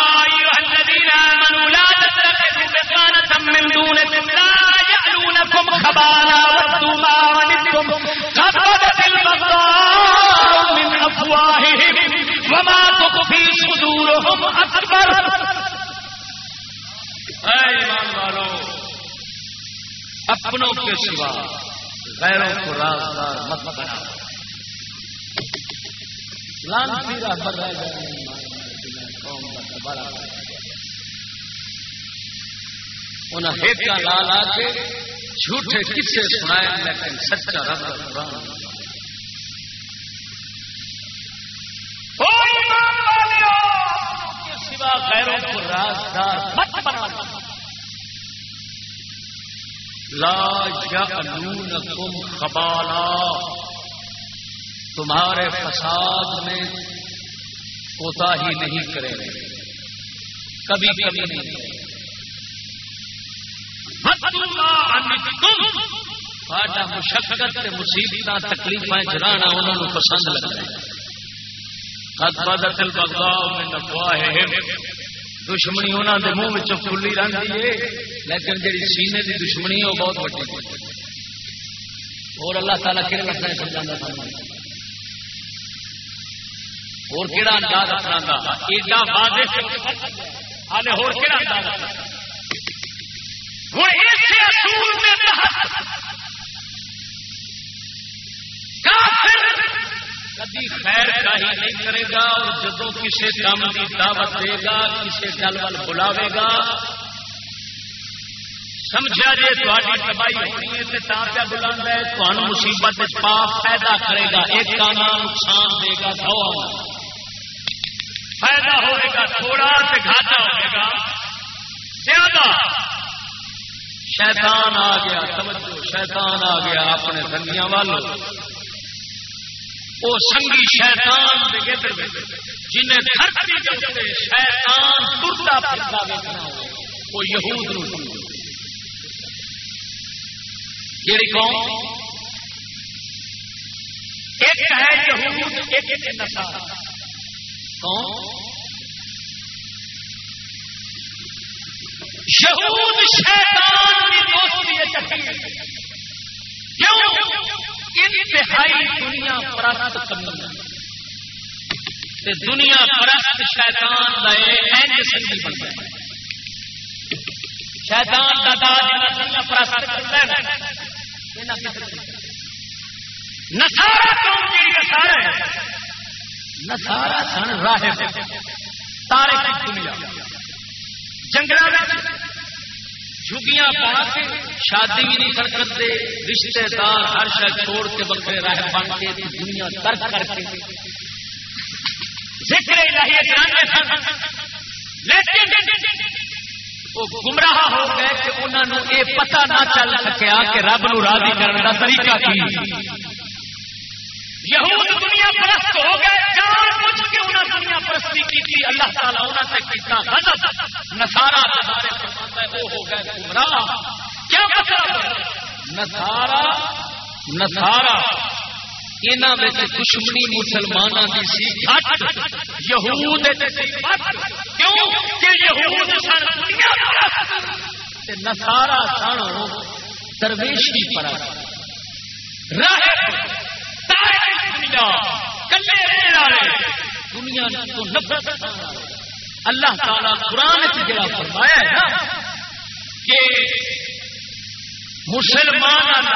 الذين آمنوا لا تتخذوا بطانة من دونكم لا يألونكم خبالا ودوا ما عنتم، قد بدت البغضاء من أفواههم وما تخفي صدورهم أكبر. اے ایمان والو اپنوں کے سوا غیروں کو رازدار مت بنا۔ لانتی رہبر رہ گئے انہیں ہیکا لا لا کے جھوٹے کسے سنائے لیکن سچا رب قرآن۔ سوا غیروں کو رازدار مت بنا لا یعلونکم خبالا۔ تمہارے فساد میں کوتا ہی نہیں کرے کبھی کبھی نہیں۔ مشقت مصیبت تکلیف جلانا انہوں نے پسند لگتا ہے۔ دشمنی انہوں منہ کھلی رہتی ہے، لیکن جی سینے کی دشمنی ہے، وہ بہت وڈی اور اللہ تعالیٰ کہ رکھنا سمجھا اور کہڑا انداز اپنا ایڈا واضح وہ اس اصول تحت۔ کبھی خیر کا ہی نہیں کرے گا اور جب کسی کام کی دعوت دے گا کسی گل وال بلاوے گا۔ سمجھا جی تاری تباہی ہونی ہے تو بلا ہے مصیبت پاپ پیدا کرے گا، ایک آنا نقصان دے گا سو فائدہ ہوئے گا، تھوڑا تو گھاٹا ہوئے گا۔ زیادہ۔ شیطان آ گیا، سمجھو، شیطان آ گیا اپنے دنیا والوں۔ وہ سنگی شیطان جنہیں دھرتی کے شیطان ترتا پھرتا دیکھنا وہ یہود یہ قوم، ایک ہے یہود، ایک ایک نشا کون یہود شیطان کی دوستی ہے کیوں؟ انتہائی دنیا پرست کرنا دنیا پرست شیطان کا اینج سنگھی بنتا ہے شیطان کا دادا دنیا پرست کرتا ہے۔ نسارا قوم کی نسارا نسارا سن راہ تارے دنیا۔ جنگل جھگیاں پا کے شادی بھی نہیں کر سکتے رشتے دار ہر شہ چھوڑ کے بکرے راہ بن کے دنیا ترک کر کے۔ لیکن وہ گمراہ ہو گئے کہ انہوں نے یہ پتا نہ چل سکیا کہ رب نو راضی کرنے کا طریقہ کی۔ یہود دنیا پرست ہو گئے، جان بوجھ کے انہیں دنیا پرستی کی اللہ تعالیٰ انہوں سے کتنا غضب، نصارہ نسارا وہ ہو گئے گمراہ۔ کیا مطلب نسارا نسارا دشمنی مسلمانوں کی سی گھٹ یہود کیوں؟ کہ یہود سن۔ نسارا سن درویشی پرست راہ دنیا تو نفرت۔ اللہ تعالی قرآن جڑا فرمایا ہے نا کہ مسلمان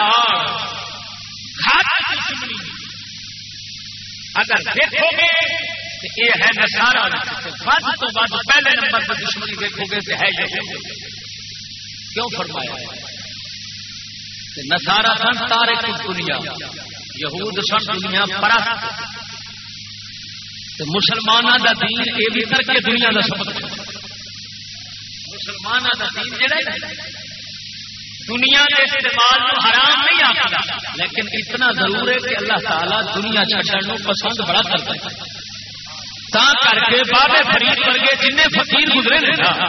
اگر دیکھو گے یہ ہے نسارا بد تو بد پہلے نمبر پر دشمنی دیکھو گے تو ہے یہ۔ کیوں فرمایا؟ نسارا سن تارے کی دنیا، یہود سن دنیا پرست۔ مسلمانوں کا دین یہ بھی کر کے دنیا کا سبق۔ مسلمانوں کا دین جڑا دنیا کے استعمال کو حرام نہیں آتا لیکن اتنا ضرور ہے کہ اللہ تعالیٰ دنیا چڑھنے پسند بڑا کرتا ہے۔ تا کر کے بابے فرید ورگے جن فقیر گزرے نے نا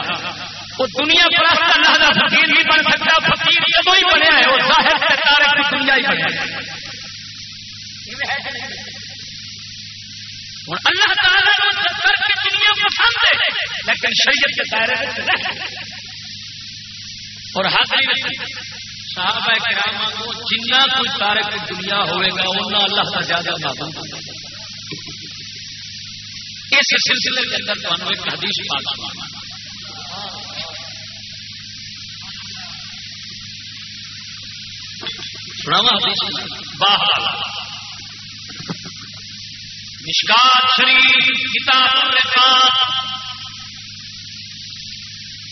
وہ دنیا پرست اللہ کا فقیر نہیں بن سکتا، فقیر جب ہی بنیا ہے، وہ ظاہر تارے کی دنیا ہی بنیا ہے۔ ہوں اللہ تعالیٰ کر کے دنیا پسند ہے لیکن شریعت کے دائرے میں اور حاضری صحابہ کرام کو جنہ کوئی تارے کی دنیا ہوئے گا، اتنا اللہ کا زیادہ معلوم اس سلسلے کے اندر تمہیں ایک حدیث پاک سنانا سناوا حدیث باہر مشکات شریف، کتاب الرقاب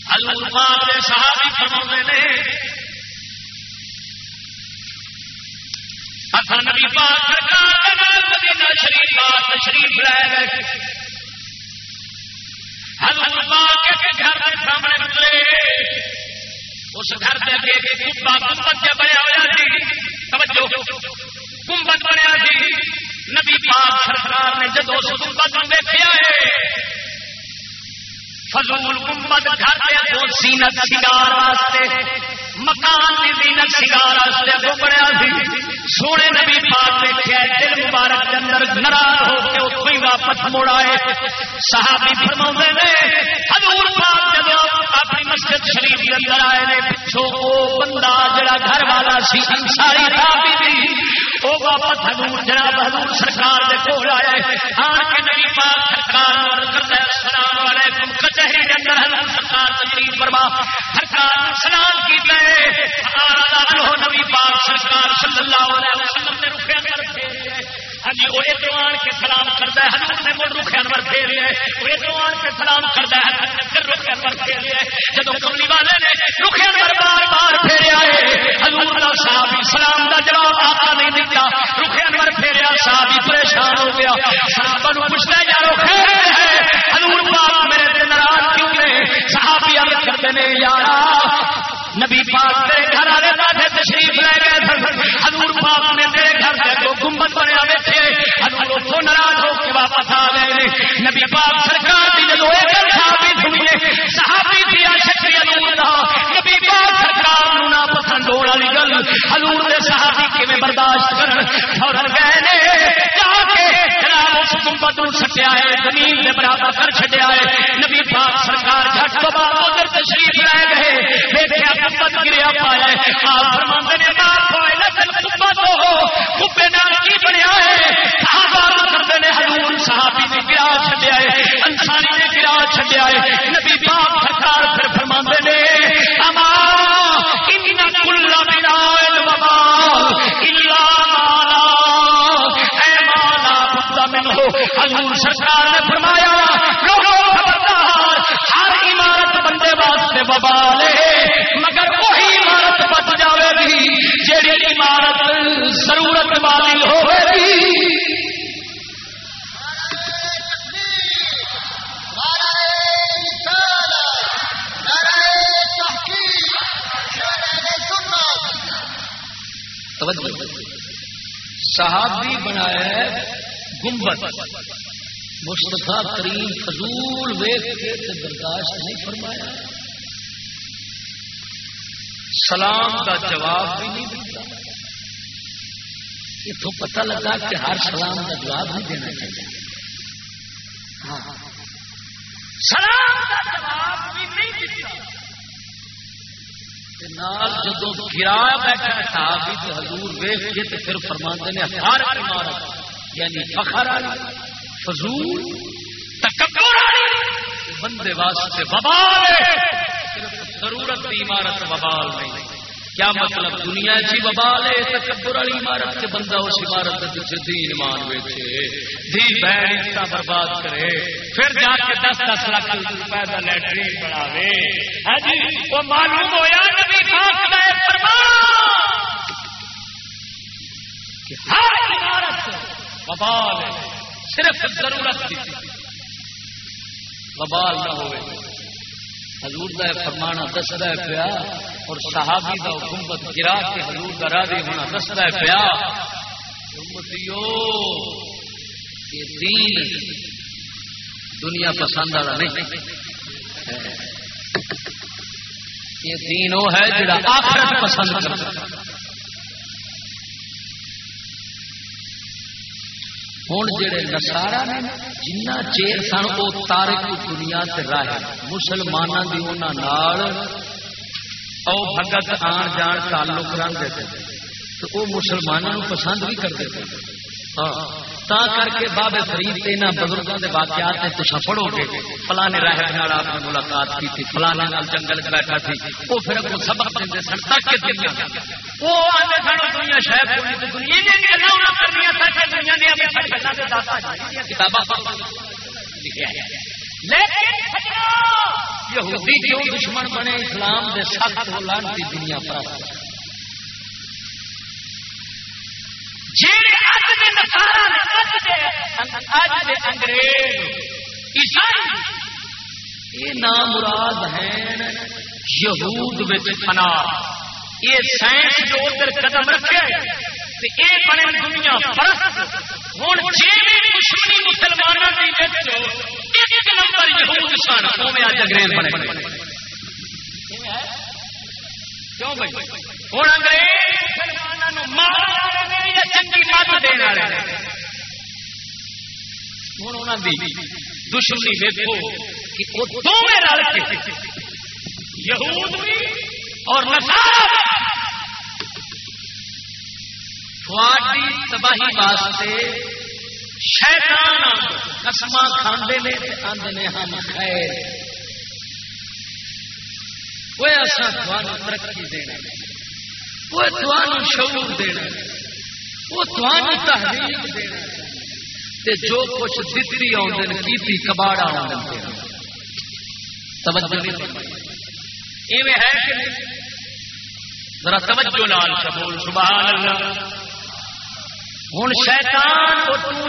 الفاظ صحابی فرماتے نے اصل نبی پاک سرکار مدینہ شریف، پاک تشریف لے گئے۔ حضور پاک کے گھر کے سامنے اترے۔ اس گھر کے اگے کبا گنبد جہ بنیا ہوا سی توجہ، گنبد بنیا سی نبی پاک سرکار نے جدو اس گنبد ویکیا ہے، فضول گنبد گھر کے سینت سنگار واسطے، مکان کی زینت شکار واسطے بڑیا سی۔ سونے نبی پاک دیکھا دل مبارک کے اندر ناراض ہو کے اتوں ہی واپس مڑ آئے۔ صحابی فرما نے، حضور پاک جب اپنی مسجد شریف کے اندر آئے نے پچھو وہ بندہ جڑا گھر والا سی انساری صحابی تھی وہ واپس حضور جناب، حضور سرکار کے کول آیا ہے۔ آن کے نبی پاک سرکار کرتا ہے، السلام علیکم۔ کچہری کے اندر حضور سرکار تقریر فرما۔ سرکار سلام کیتا ہے۔ کی گئے نبی پاک سرکار صلی اللہ علیہ وسلم نے رکھے اندر ہاں جی وہ ادوان کے سلام کرتا ہے حضرت نے مڑ رکھے انور پھیر لے وہ ادوان کے سلام کرتا ہے حضرت نے پھر رکھے انور پھیر لے جب کملی والے نے رکھے انور بار بار پھیریا ہے حضور کا صحابی سلام کا جواب آتا نہیں دیتا رکھے انور پھیریا صحابی پریشان ہو گیا صحابہ نو پوچھتا ہے یارو خیر ہے حضور پاک میرے دل ناراض کیوں نے صحابی عرض کرتے ہیں یارا نبی پاک تیرے گھر والے بیٹھے تشریف لے گئے حضور پاک نے تیرے گنبد بنیا بیٹھے اتوں ناراض ہو کے واپس آ گئے نبی پاک سرکار کی جدو صحابی سنیے صحابی تھی شکری حضور دا۔ نبی پاک سرکار نہ پسند ہونے والی گل، حضور نے صحابی کیویں برداشت کرن۔ فورن گئے نے، جا کے جناب اس گنبد نو سٹیا ہے، زمین دے برابر کر چھڈیا ہے۔ نبی پاک سرکار جھٹ تو بعد ادھر تشریف لے گئے۔ دیکھا کبت گریا پایا ہے۔ آپ فرماندے نے باپ ہوئے نسل کبت ہو کبے نال کی بنیا ہے؟ صحابہ کرتے نے حضور صحابی نے گرا چھڈیا ہے، انسانی نے گرا چھڈیا ہے، نبی پاک سرکار پھر فرماندے نے، اما، ان کل بنا الا مالا۔ اے مالا من ہو حضور سرکار نے فرمایا، لوگوں خبردار ہر عمارت بندے واسطے وبال ہے ضرورت والی ہوگی۔ صحابی بنایا گنبد۔ مستفا کریم فضول ویخ کے برداشت نہیں فرمایا۔ سلام کا جواب بھی نہیں دیتا۔ اتوں پتہ لگا کہ ہر سلام کا جواب نہیں دینا چاہیے۔ ہاں سلام کا جواب بھی نہیں دیتا۔ جدو گرا بیٹھا صحابی تو حضور ویخ کے تو پھر فرماندے نے ہر عمارت یعنی فخر فضول تکبر بندے واسطے ببال ضرورت کی عمارت ببال نہیں۔ کیا مطلب دنیا جی چی ببال ہے تکبر والی عمارت کے بندہ اس عمارت کے پیچھے دین مان بیچے دی بہن اس کا برباد کرے، پھر جا کے دس دس لاکھ روپے کا لیٹرین بناوے ہاں جی وہ معلوم ہوا نبی پاک کا فرمان؟ کہ ہر عمارت ببال ہے صرف ضرورت کی۔ ببال نہ ہوئے۔ حضور کا فرمانا دستا پیا اور صحابی کا حکومت گرا کے حضور کا راضی ہونا دستا ہے پیا۔ امتیو، یہ دین دنیا پسند والا نہیں۔ یہ دین وہ ہے جڑا آخرت پسند کرتا ہوں جڑے نسارا نے جنہ چیر سن، وہ تارک دنیا سے راہ مسلمانوں کی انہوں او بھگت آن جان تعلق رکھتے تھے۔ تو وہ مسلمانوں پسند بھی کرتے تھے۔ ہاں۔ تا کر کے بابے فرید یہاں بزرگوں کے واقعات نے تو پڑھو گے فلانے راہب نال آپ نے ملاقات کی تھی، فلانے نال جنگل بیٹھا سی وہ پھر اگو سبق دیں سن تک کے دنیا سن دنیا کوئی دنیا تھا دنیا لیکن یہودی کیوں دشمن بنے اسلام دے سخت لانتی دنیا پر جیڑے اج دے نصارا نے اج دے اج دے انگریز عیسائی یہ نام مراد ہیں یہود وچ فنا سائنس جو ادھر قدم رکھے بنے دنیا پرست۔ ہوں جی دشمنی مسلمانوں کی ایک نمبر یہود سن اج انگریز بنے کیوں بھائی ہوں انگریز چنگی مت دینے والے ہوں دشمنی دیکھو کہ وہ دونوں رل کے۔ یہود بھی اور تھوڑی جی تباہی واسطے شیطان قسم کھانے نے آدھے نے ہم خیر۔ وہ ایسا ترقی دینا۔ وہ تھوڑا شعور دینا۔ وہ تھوڑا تحریک دینا۔ تے جو کچھ دتی آدھے کی کباڑا توجہ ایویں ہے کہ ذرا توجہ لال سبول سبحان اللہ۔ ہوں شیطان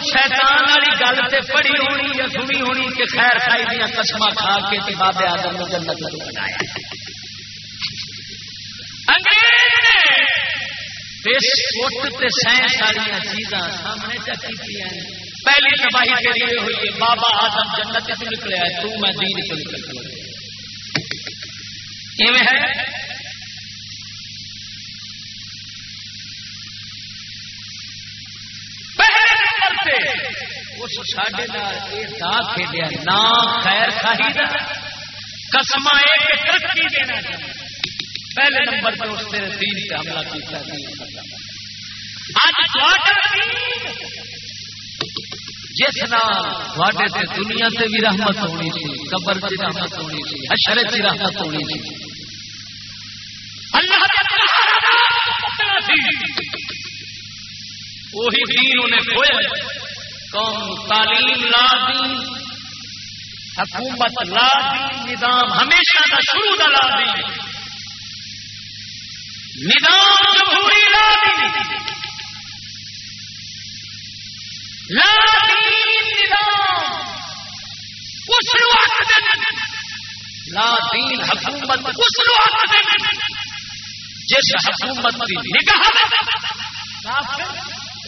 شیطان والی گل سے پڑھی ہونی یا سنی ہونی کہ خیر خائی دیا قسم کھا کے بابے آدم نے جنت بنایا سائنس والی چیزاں سامنے چکی پہلی تباہی کے لیے ہوئی ہے بابا آدم جنت سے نکلے تو میں دین سے نکل ہے پہلے نمبر سے اس ساڈے دا کھیلیا نہ خیر خاہی دا۔ قسم ایک ترقی دینا پہلے نمبر پر اس نے دین سے حملہ کیا آج جس نال سے دنیا سے بھی رحمت ہونی سی، قبر کی رحمت ہونی سی، حشر کی رحمت ہونی سی۔ اللہ وہی دین انہیں کھویا قوم تعلیم لا دی حکومت لا دی نظام ہمیشہ کا شروع کا لا دی نظام جمہوری لا دی حکومت اس وقت جس حکومت کی نگاہ کافر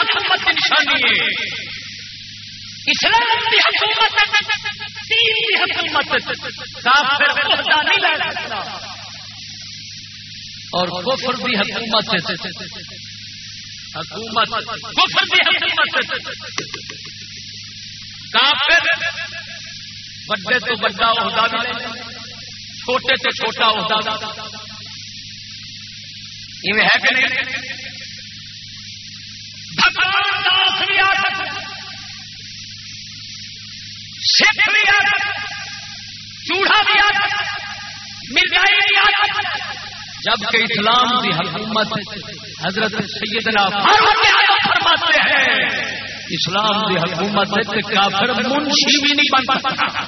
حکومت کی نشانی ہے۔ اسلام کی حکومت حکومت۔ کافر نہیں لے سکتا۔ اور کفر بھی حکومت۔ حکومت۔ کفر بھی حکومت۔ کافر بڑے تو بڑا عہدہ بھی چھوٹے تو چھوٹا عہدہ۔ بھی ہے کہ نہیں؟ بھگوان داس بھی آ سکھ بھی آ چوڑا بھی آ مرزائی بھی آ جبکہ اسلام کی حکومت حضرت سیدنا فرماتے ہیں۔ اسلام کی حکومت کافر منشی بھی نہیں بن سکتا۔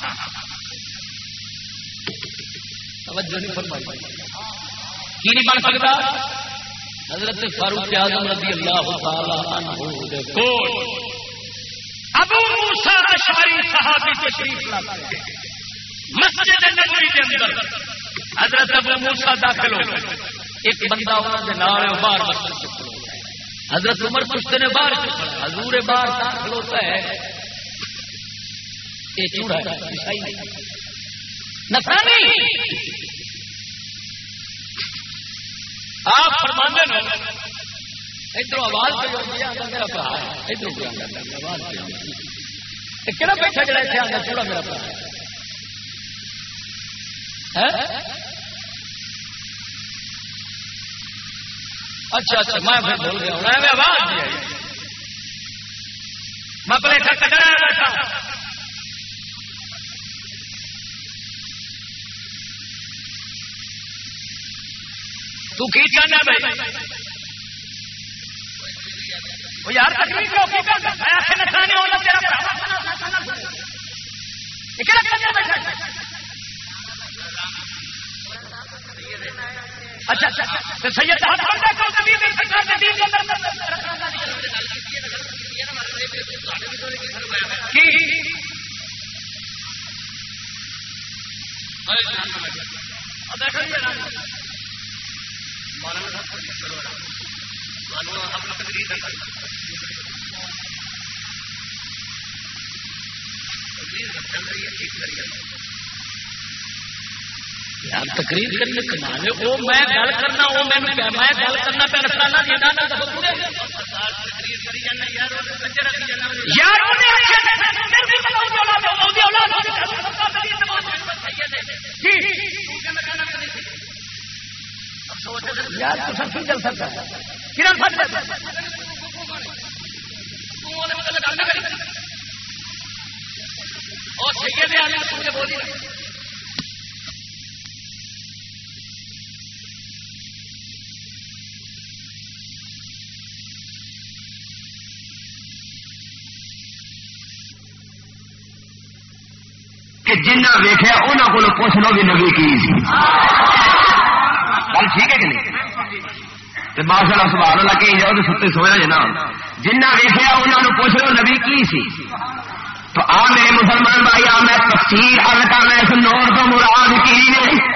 کی نہیں بن سکتا؟ حضرت فاروق اعظم رضی اللہ تعالی عنہ کو ابو موسی اشعری صحابی تشریف لاتے مسجد نبوی کے اندر حضرت ابو موسا داخل ہو ایک بندہ انہوں باہر حضرت عمر پوچھتے نے باہر حضور باہر داخل ہوتا ہے۔ یہ چوڑا نسانی آپ فرمانے ادھر آواز پہ ہوتی ہے میرا برا ادھر پہ آتا ہے، آواز پہ کہڑا بیٹھا جڑا اتنے آتا چوڑا میرا برا ہے۔ اچھا اچھا میں پھر بول گیا ہوں۔ میں آواز نہیں آئی۔ میں پلیٹا کٹنا بیٹھا۔ تو کی چاہنا بھائی یار تکلیف اچھا اچھا سید یار تقریر کرنے کمانے، وہ میں گل کرنا، وہ میں میں گل کرنا پہ رکھنا جی، یار چل سکتا بولی کہ جنہ ویخیا انہوں کو پوچھ لو بھی نبی کی۔ گل ٹھیک ہے کہ نہیں؟ ماشاء اللہ سبحان اللہ کہیں جاؤ تو ستے سویا جنا جنہ ویخیا انہوں نے پوچھ لو نبی کی سی۔ تو آ میرے مسلمان بھائی، آ میں تفصیل حل کرنا اس نور تو مراد کی نے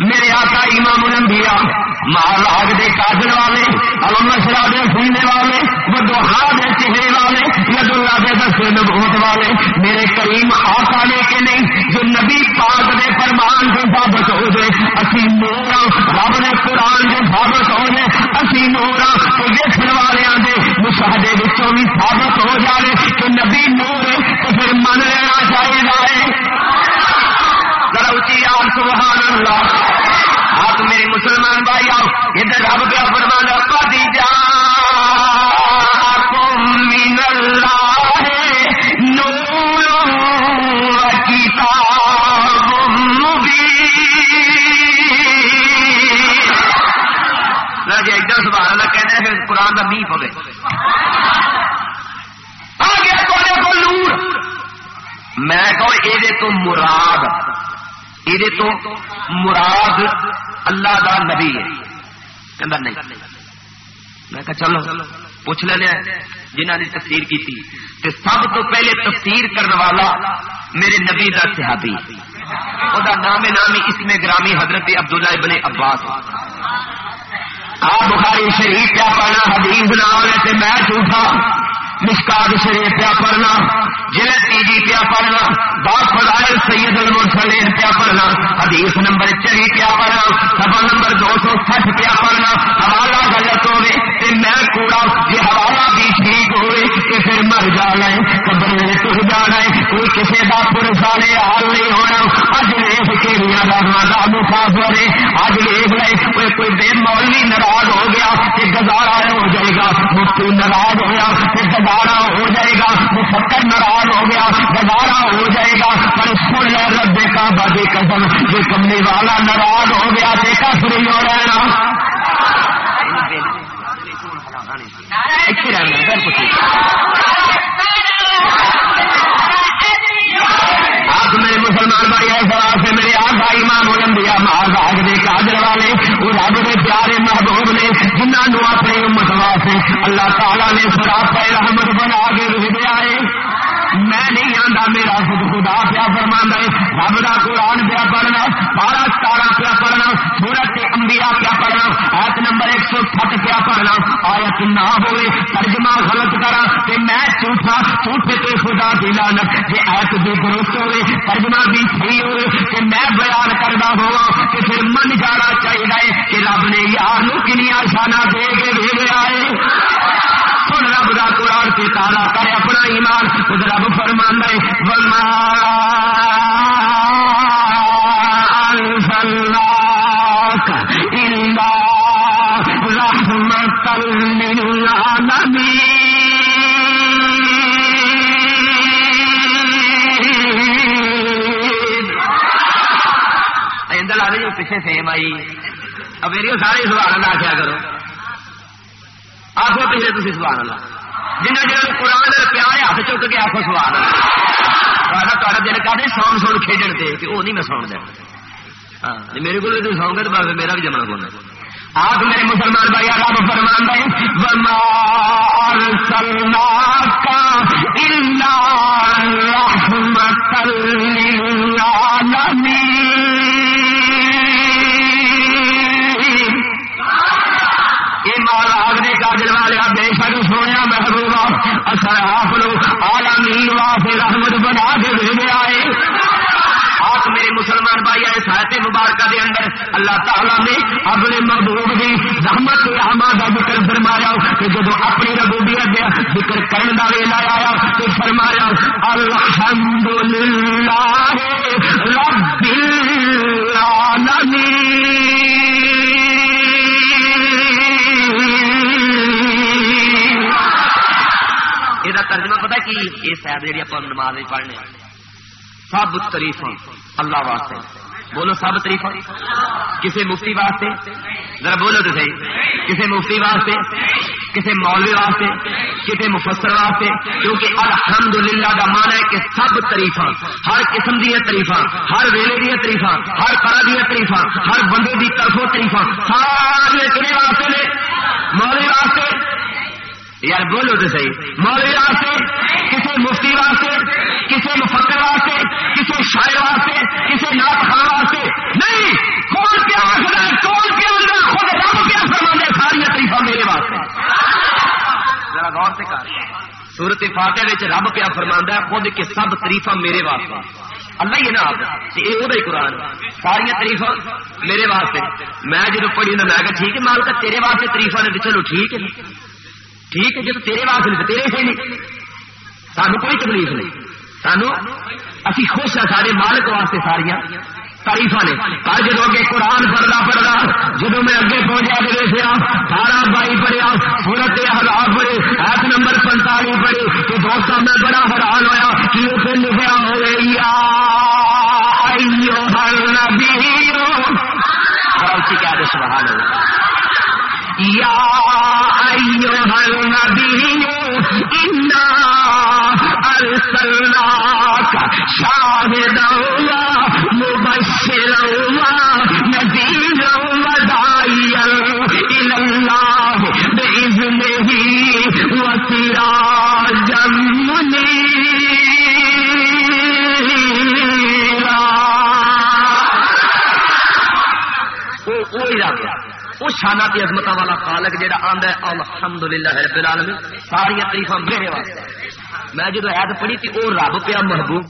میرے آقا امام الانبیاء، مہاراج دے کاجل والے المشرا دے سننے والے بدوہا دے چہرے والے ید اللہ دے دسے نبوت والے، میرے کریم آقا نے کہ نہیں، جو نبی پاک دے فرمان جو ثابت ہو جائے، اسی نورا رب نے قرآن جو ثابت ہو جائے، اسی نورا تو ویسن والوں دے مشاہدے وچوں بھی ثابت ہو جائے کہ نبی نور تو پھر من لینا چاہیے۔ ذرا اچھی آپ سبحان اللہ۔ آپ میرے مسلمان بھائی آؤ ادھر رب پہ فرمانا پتی جا من اللہ نور کتاب جی ایک سبحان اللہ کہتے ہیں، پھر قرآن کا میف ہوگی آگے کو نور۔ میں کہوں یہ تو مراد۔ یہ تو مراد اللہ دا نبی ہے۔ کہ نہیں۔ میں کہا چلو، پوچھ لینا جنہ نے تفسیر کی تھی۔ کہ سب تو پہلے تفسیر کرنے والا میرے نبی دا صحابی وہ نام نامی اس میں گرامی حضرت عبداللہ ابن عباس۔ آپ بخاری شریف کیا پڑھنا، حدیث نام ہے میں جھوٹا۔ مشکات شریف پیا پڑھنا جلد تیجی پیا پڑھنا، باپ فضائل سید المرسلین پیا پڑھنا، حدیث نمبر چری پیا پڑھنا سفا نمبر دو سو سٹھ پیا پڑھنا، حوالہ غلط ہوئے تے میں کوڑا، یہ حوالہ بھی ٹھیک ہوئے کہ پھر مر جانا ہے، قبر میں تر جانا ہے، کوئی کسی کا پرسانے حال نہیں ہونا۔ اج ویخ کے کا مسافر ہے اج ویخ لے کوئی کوئی بے مولوی ناراض ہو گیا کہ گزارا ہو جائے گا۔ مفتی ناراض ہوا کہ گزارا ہو جائے گا، مفکر ناراض ہو گیا گزارا ہو جائے گا، پر سن لے رب دیکھا بادی قدم جو کمنے والا ناراض ہو گیا، دیکھا فری ہو رہنا ہے مسلمان بھائی سوال سے میرے آگا امام الانبیاء مہاراج آگ دے کاجر والے، وہ رب کے پیارے محبوب نے جنہوں اپنی امت واسطے اللہ تعالیٰ نے سراپ رحمت بنا کے بھیجا ہے۔ خدا پیا فرما ہے؟ رب کا قرآن پیا پڑھنا بارہ ستارہ پیا پڑھنا سورت امبیا پیا پڑھنا ایت نمبر ایک سو سٹ پیا پڑھنا آیت نہ ہوئے، ترجمہ غلط کرا کہ میں جھوٹا جھوٹے تے خدا کی لانت جی ایت بھی درست ہوئے، ترجمہ بھی صحیح ہوئے کہ میں بیان کرنا ہوا کہ پھر من جانا چاہیے کہ رب نے یار کنیا شانہ دے کے بھیجا ہے سے تازہ کرے اپنا ایمان، خود رب فرماندہ پیچھے سیم آئی اب میری سارے سوال اللہ کیا کرو۔ کو پیچھے تھی سوال اللہ۔ جنہیں جنہیں قرآن پیار ہاتھ چک کے آخو سوال اللہ دل کہتے سون سن کھیڈن سے کہ وہ نہیں میں سون دینا میرے کو سو گے تو بس میرا بھی جمنا پونا آپ میرے مسلمان بھائی رب فرمان بھائی بمار سلنا کا رحمت کاجل اثر آپ لوگ آلمی واسے رحمت بنا کے بھیجے آئے۔ آپ میرے مسلمان بھائی، آئے ساحت مبارکہ دے اندر اللہ تعالیٰ نے اپنے محبوب کی رحمت احمد کا ذکر فرمایا کہ جب اپنی ربوبیت دیا ذکر کرنے کا ویلا آیا تو فرمایا الحمد للہ رب العالمین۔ کی یہ شاید جی آپ نماز پڑھنے سب تریف اللہ واسطے۔ بولو سب تریف کسی مفتی واسطے؟ ذرا بولو تو صحیح۔ کسی مفتی واسطے؟ کسی مولوی واسطے؟ کسی مفسر واسطے؟ کیونکہ الحمد للہ کا مان ہے کہ سب تریف ہر قسم دیا تریف ہر ویلے دیا تریف ہر طرح دیا تریف ہر بندے کی طرفوں تریف سارے کہنے واسطے نے؟ مولوی واسطے؟ یار بولو تو صحیح۔ مولوی واسطے، کسی مفتی واسطے، کسی مفکر واسطے، کسی شاعر واسطے، کسی نات خان واسطے۔ نہیں، کون کیا آخر کون کیا آخر خود رب کیا فرما ساری تریفا میرے واسطے۔ ذرا غور سے کر۔ سورت فاتح رب کیا فرما خود کے سب تریفا میرے واسطے۔ اللہ ہی نا آپ؟ یہ وہ قرآن۔ ساری تریفا میرے واسطے۔ میں جب پڑھی نا میں ٹھیک ہے مالک تیرے واسطے تریفا نے چلو ٹھیک ہے۔ ٹھیک ہے، جب تیرے واسطے نہیں تیرے سے نہیں۔ سانو کوئی تکلیف نہیں۔ سانو اسی خوش ہیں سارے مالک واسطے ساریا تاریف نے۔ پر جب اگے قرآن پڑھنا پڑھنا جب میں اگے پہنچا کے دیکھا سارا بائی پڑھیا سورت حالات پڑھے، ایپ نمبر پنتالی پڑھے تو دوستوں میں بڑا حیران ہوا کہ اسے لکھا ہو۔ گئی کیا سبحان اللہ۔ یا ایوہ شانہ کی عزمت والا خالق جہاں آند ہے، الحمدللہ رب العالمین۔ ساری تاریخ میرے واسطے۔ میں جدو عید پڑھی تھی وہ رب پیا محبوب۔